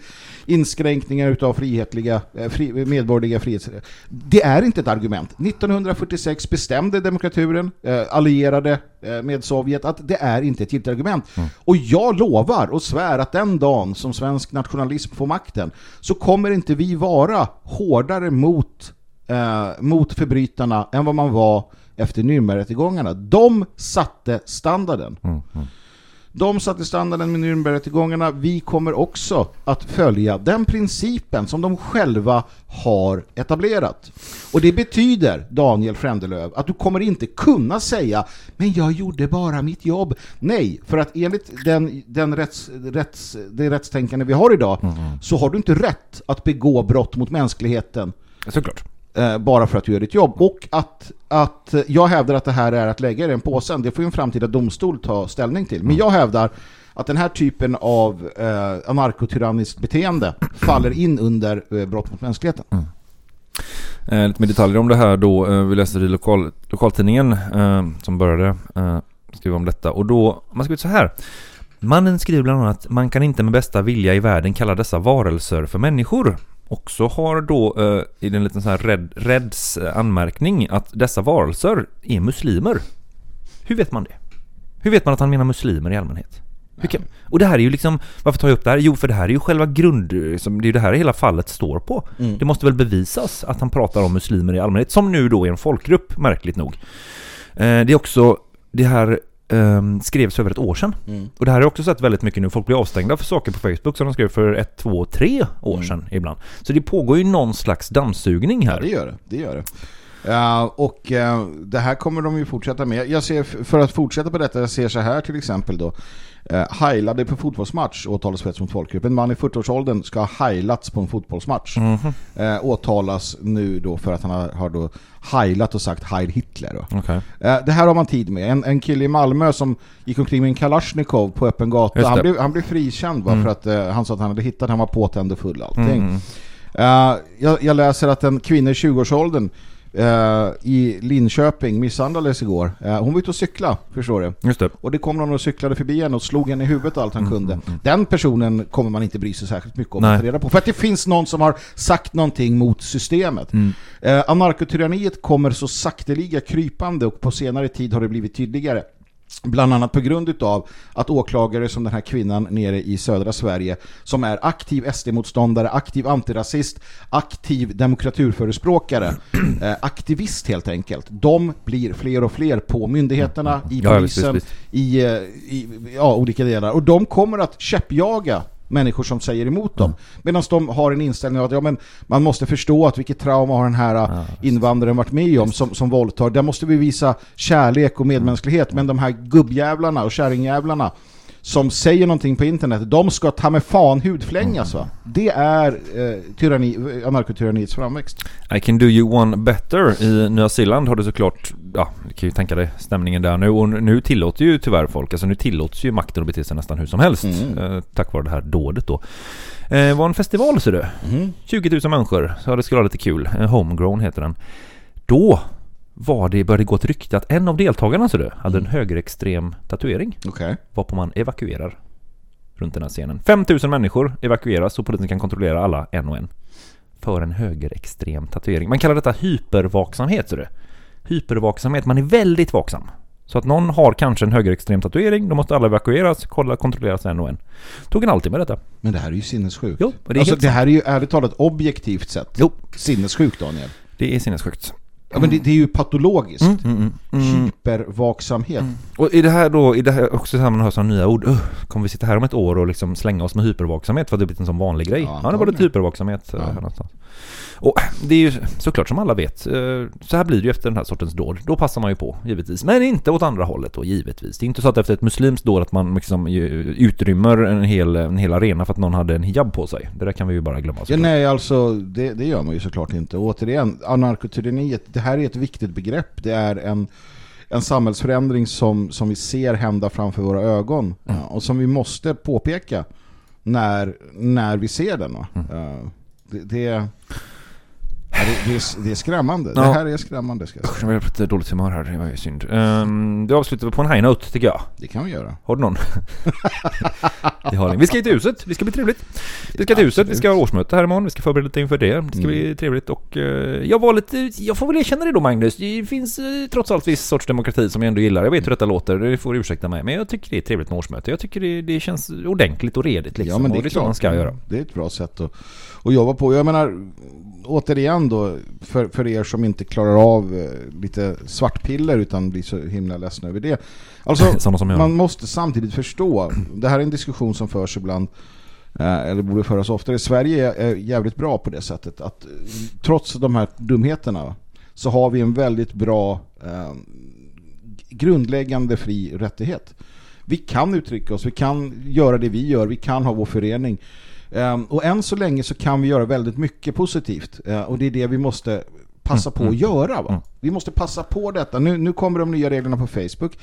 inskränkningar utav frihetliga, eh, fri, medborgerliga friheter. Det är inte ett argument. 1946 bestämde demokraturen, eh, allierade eh, med Sovjet, att det är inte ett giltigt argument. Och jag lovar och svär att den dagen som svensk nationalism får makten så kommer inte vi vara hårdare mot, eh, mot förbrytarna än vad man var efter Nürnbergrättegångarna. De satte standarden. De satte standarden med Nürnbergrättegångarna. Vi kommer också att följa den principen som de själva har etablerat. Och det betyder, Daniel Frändelöv, att du kommer inte kunna säga men jag gjorde bara mitt jobb. Nej, för att enligt den, den rätts, rätts, det rättstänkande vi har idag så har du inte rätt att begå brott mot mänskligheten Såklart. Eh, bara för att du gör ditt jobb. Och att, att jag hävdar att det här är att lägga i den påsen, det får ju en framtida domstol ta ställning till. Men jag hävdar att den här typen av eh, anarkotyranniskt beteende faller in under eh, brott mot mänskligheten. Eh, lite mer detaljer om det här då. Eh, vi läser i lokal, lokaltidningen eh, som började eh, skriva om detta. Och då, man skriver så här. Mannen skriver bland annat man kan inte med bästa vilja i världen kalla dessa varelser för människor. Och så har då eh, i den liten så här red, Reds eh, anmärkning att dessa varelser är muslimer. Hur vet man det? Hur vet man att han menar muslimer i allmänhet? Kan, och det här är ju liksom, varför tar jag upp det här? Jo, för det här är ju själva grund, som, det är ju det här hela fallet står på. Mm. Det måste väl bevisas att han pratar om muslimer i allmänhet, som nu då är en folkgrupp, märkligt nog. Eh, det är också, det här ehm, skrevs över ett år sedan. Mm. Och det här har jag också sett väldigt mycket nu. Folk blir avstängda för saker på Facebook som de skrev för ett, två, tre år Mm. sedan ibland. Så det pågår ju någon slags dammsugning Ja, här. det gör det. det, gör det. Ja, och eh, det här kommer de ju fortsätta med. Jag ser, för att fortsätta på detta, jag ser så här till exempel då. Uh, heilade på fotbollsmatch åtalas för hets mot folkgrupp. En man i 40-årsåldern ska ha heilats på en fotbollsmatch. Mhm. Eh, åtalas nu då för att han har, har då heilat och sagt Heil Hitler. Okej. Eh, det här har man tid med. En, en kille i Malmö som gick omkring med en Kalashnikov på öppen gata. Han blev, han blev frikänd va, Mm. för att eh, han sa att han hade hittat han var påtänd och full allting. Mm. Eh, jag, jag läser att en kvinna i 20-årsåldern eh, i Linköping misshandlades igår. Eh, hon var ute och cykla, förstår du. Just det. Och det kom någon och cyklade förbi henne och slog henne i huvudet allt han Mm, kunde. mm, mm. Den personen kommer man inte bry sig särskilt mycket om Nej. att ta reda på. För att det finns någon som har sagt någonting mot systemet. Mm. Eh, anarkotyranniet kommer så sakteliga krypande och på senare tid har det blivit tydligare. Bland annat på grund utav att åklagare som den här kvinnan nere i södra Sverige som är aktiv SD-motståndare, aktiv antirasist, aktiv demokraturförespråkare, eh, aktivist helt enkelt. De blir fler och fler på myndigheterna, i Ja, visst, polisen, visst, i, eh, i ja, olika delar. Och de kommer att käppjaga människor som säger emot dem. Medan de har en inställning att ja, men man måste förstå att vilket trauma har den här ja, invandraren varit med om som, som våldtar. Där måste vi visa kärlek och medmänsklighet. Men de här gubbjävlarna och kärringjävlarna som säger någonting på internet, de ska ta med fan hudflängas va? Det är eh, tyranni, anarkotyranniets framväxt. I can do you one better. I Nya Zeeland har du såklart, ja, du kan ju tänka dig stämningen där nu. Och nu tillåter ju tyvärr folk, alltså nu tillåts ju makten att bete sig nästan hur som helst. Mm. Eh, tack vare det här dådet då. Eh, var en festival ser du. Mm. 20 000 människor, så det skulle ha lite kul. Eh, Homegrown heter den. Då var det, började gå ett rykte att en av deltagarna ser du, hade en högerextrem tatuering. Okej. Varpå man evakuerar runt den här scenen. 5000 människor evakueras och polisen kan kontrollera alla en och en. För en högerextrem tatuering. Man kallar detta hypervaksamhet, ser du. Hypervaksamhet, man är väldigt vaksam. Så att någon har kanske en högerextrem tatuering, då måste alla evakueras, kolla, kontrolleras en och en. Tog en halvtimme detta. Men det här är ju sinnessjukt. Jo, det är alltså, helt det här är ju ärligt talat objektivt sett. Jo. Sinnessjukt Daniel. Det är sinnessjukt. Ja, men det, det är ju patologiskt. Mm, mm, mm, mm. Hypervaksamhet. Och i det här då, i det här också sammanhang som nya ord. Uh, kommer vi sitta här om ett år och liksom slänga oss med hypervaksamhet för att det blivit en sån vanlig grej? Ja, Ja, det var lite hypervaksamhet eh, Ja. här någonstans. Och det är ju såklart som alla vet, eh, så här blir det ju efter den här sortens dåd. Då passar man ju på, givetvis. Men inte åt andra hållet då, givetvis. Det är inte så att efter ett muslimskt dåd att man liksom utrymmer en hel, en hel arena för att någon hade en hijab på sig. Det där kan vi ju bara glömma. Ja, nej, alltså det, det gör man ju såklart inte. Och återigen, anarkotyranniet, det här är ett viktigt begrepp. Det är en, en samhällsförändring som, som vi ser hända framför våra ögon. Mm. Och som vi måste påpeka när, när vi ser den. Mm. Det, det, det, är, det är skrämmande. Ja. Det här är skrämmande ska jag säga. jag blev på dåligt humör här, det var ju synd. Um, det avslutar på en high note tycker jag. Det kan vi göra. Har du någon? vi, har vi ska till huset, det ska bli trevligt. Vi ska till huset, vi ska ha årsmöte här imorgon, vi ska förbereda lite inför det. Det ska Mm. bli trevligt och eh, jag var lite, jag får väl erkänna det då Magnus. Det finns eh, trots allt viss sorts demokrati som jag ändå gillar. Jag vet hur detta låter, det får du ursäkta mig. Men jag tycker det är trevligt med årsmöte. Jag tycker det, det känns ordentligt och redigt liksom. Ja, men det och är, det är klart. man ska göra. Det är ett bra sätt att, att jobba på. Jag menar, återigen då, för, för er som inte klarar av eh, lite svartpiller utan blir så himla ledsna över det. Alltså, man måste samtidigt förstå, det här är en diskussion som förs ibland, eh, eller borde föras oftare. Sverige är, är jävligt bra på det sättet att eh, trots de här dumheterna så har vi en väldigt bra eh, grundläggande fri rättighet. Vi kan uttrycka oss, vi kan göra det vi gör, vi kan ha vår förening. Ehm, och än så länge så kan vi göra väldigt mycket positivt. Eh, och det är det vi måste passa på Mm, att göra. Va? mm. Vi måste passa på detta. Nu, nu kommer de nya reglerna på Facebook.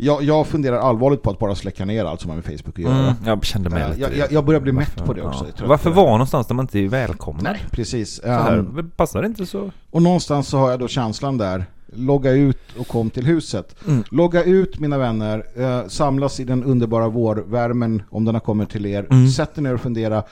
Jag, jag funderar allvarligt på att bara släcka ner allt som har med Facebook att göra. Mm, jag kände mig Eh, lite... jag, jag, börjar bli mätt Varför- på det också. Ja. Varför vara någonstans där man inte är välkomnad? Nej, precis. Så här, Ehm, passar det inte så... och någonstans så har jag då känslan där. Logga ut och kom till huset. Mm. Logga ut mina vänner. Eh, samlas i den underbara vårvärmen om den har kommit till er. Mm. Sätt er ner och fundera.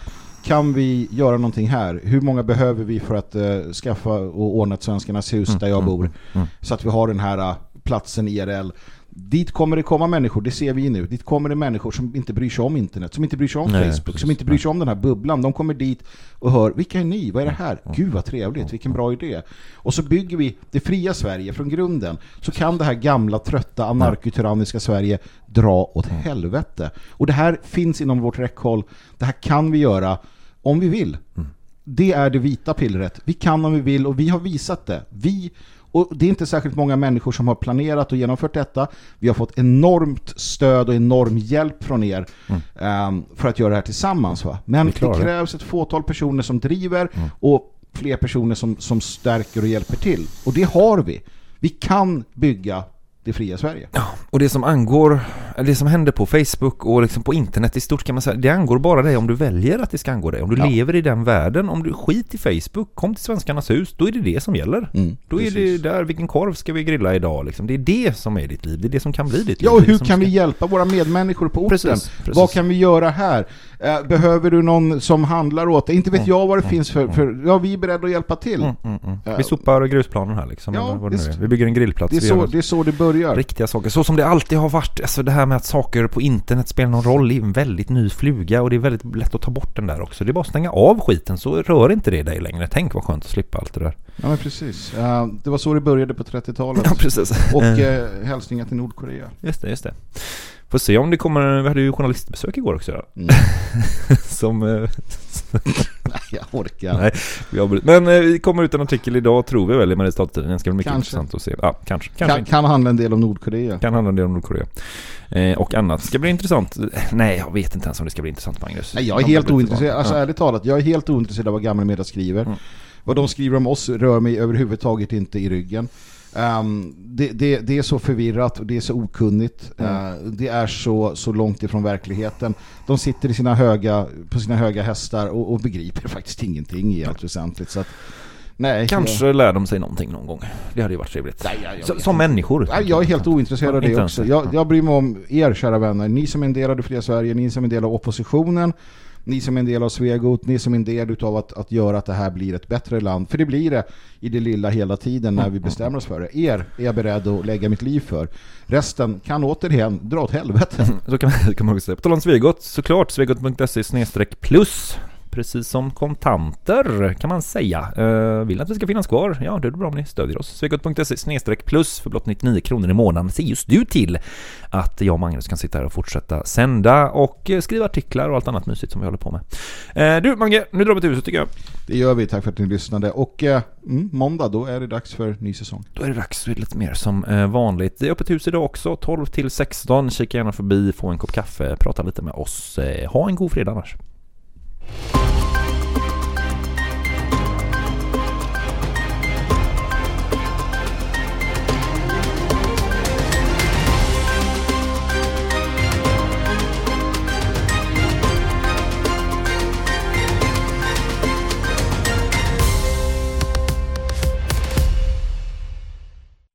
Kan vi göra någonting här? Hur många behöver vi för att eh, skaffa och ordna ett Svenskarnas hus Mm, där jag mm, bor? mm. Så att vi har den här eh, platsen IRL. Dit kommer det komma människor, det ser vi nu. Dit kommer det människor som inte bryr sig om internet, som inte bryr sig om Nej, Facebook, precis. som inte bryr sig om den här bubblan. De kommer dit och hör, vilka är ni? Vad är det här? Gud vad trevligt, vilken bra idé. Och så bygger vi det fria Sverige från grunden. Så kan det här gamla, trötta, anarkotyranniska Sverige dra åt Mm. helvete. Och det här finns inom vårt räckhåll. Det här kan vi göra om vi vill. Mm. Det är det vita pillret. Vi kan om vi vill och vi har visat det. Vi Och det är inte särskilt många människor som har planerat och genomfört detta. Vi har fått enormt stöd och enorm hjälp från er ehm, för att göra det här tillsammans. Va? Men det det. krävs ett fåtal personer som driver och fler personer som, som stärker och hjälper till. Och det har vi. Vi kan bygga det fria Sverige. Ja, och det som angår, det som händer på Facebook och liksom på internet i stort kan man säga, det angår bara dig om du väljer att det ska angå dig. Om du Ja. lever i den världen, om du skit i Facebook, kom till Svenskarnas hus, då är det det som gäller. Mm, då är det precis. där, vilken korv ska vi grilla idag liksom? Det är det som är ditt liv, det är det som kan bli ditt liv. Ja, och hur kan ska- vi hjälpa våra medmänniskor på orten? Precis, precis. Vad kan vi göra här? Eh, behöver du någon som handlar åt dig? Inte vet jag vad det finns för, för... Ja, vi är beredda att hjälpa till. Mm, mm, mm. Ja. Vi sopar grusplanen här liksom. Ja, vad det nu är. Vi bygger en grillplats. Det är, så, det är så det börjar. Riktiga saker. Så som det alltid har varit. Alltså det här med att saker på internet spelar någon roll är en väldigt ny fluga och det är väldigt lätt att ta bort den där också. Det är bara att stänga av skiten så rör inte det dig längre. Tänk vad skönt att slippa allt det där. Ja, men precis. Eh, det var så det började på 30-talet. Ja, precis. Och Eh, eh, hälsningar till Nordkorea. Just det, just det. Får se om det kommer, vi hade ju journalistbesök igår också. Mm. som, eh, Nej, jag orkar. nej. Men eh, vi kommer ut en artikel idag tror vi väl i Mariestad-Tidningen. Det ska bli mycket Kanske. intressant att se. Ja, kanske. Kanske Kan, kan handla en del om Nordkorea. Kan handla en del om Nordkorea. Eh, och annat. Ska bli intressant. Nej, jag vet inte ens om det ska bli intressant Magnus. Nej, jag är helt ointresserad. Alltså Ja. ärligt talat, jag är helt ointresserad av vad gamla media skriver. Mm. Vad de skriver om oss rör mig överhuvudtaget inte i ryggen. Ehm, det, det, det är så förvirrat och det är så okunnigt. Mm. Eh, det är så, så långt ifrån verkligheten. De sitter i sina höga, på sina höga hästar och, och begriper faktiskt ingenting i allt väsentligt. Så att, nej, Kanske lär de sig någonting någon gång. Det hade ju varit trevligt. Nej, jag- jag vet som människor. Nej, jag är helt ointresserad av det också. Jag, jag bryr mig om er kära vänner. Ni som är en del av det fria Sverige, ni som är en del av oppositionen, ni som är en del av Svegot, ni som är en del av att, att göra att det här blir ett bättre land. För det blir det i det lilla hela tiden när vi bestämmer oss för det. Er är jag beredd att lägga mitt liv för. Resten kan återigen dra åt helvete. Så kan man, kan man också säga. På tal om Svegot, såklart svegot.se snedstreck plus. Precis som kontanter kan man säga. Uh, vill att vi ska finnas kvar? Ja, det är bra om ni stödjer oss. Svegot.se plus för blott 99 kronor i månaden ser just du till att jag och Magnus kan sitta här och fortsätta sända och eh, skriva artiklar och allt annat mysigt som vi håller på med. Eh, du Mange, nu drar vi till huset tycker jag. Det gör vi. Tack för att ni lyssnade. Och eh, mm, måndag, då är det dags för ny säsong. Då är det dags för lite mer som eh, vanligt. Det är öppet hus idag också, 12 till 16. Kika gärna förbi, få en kopp kaffe, prata lite med oss. Eh, ha en god fredag annars. Bye.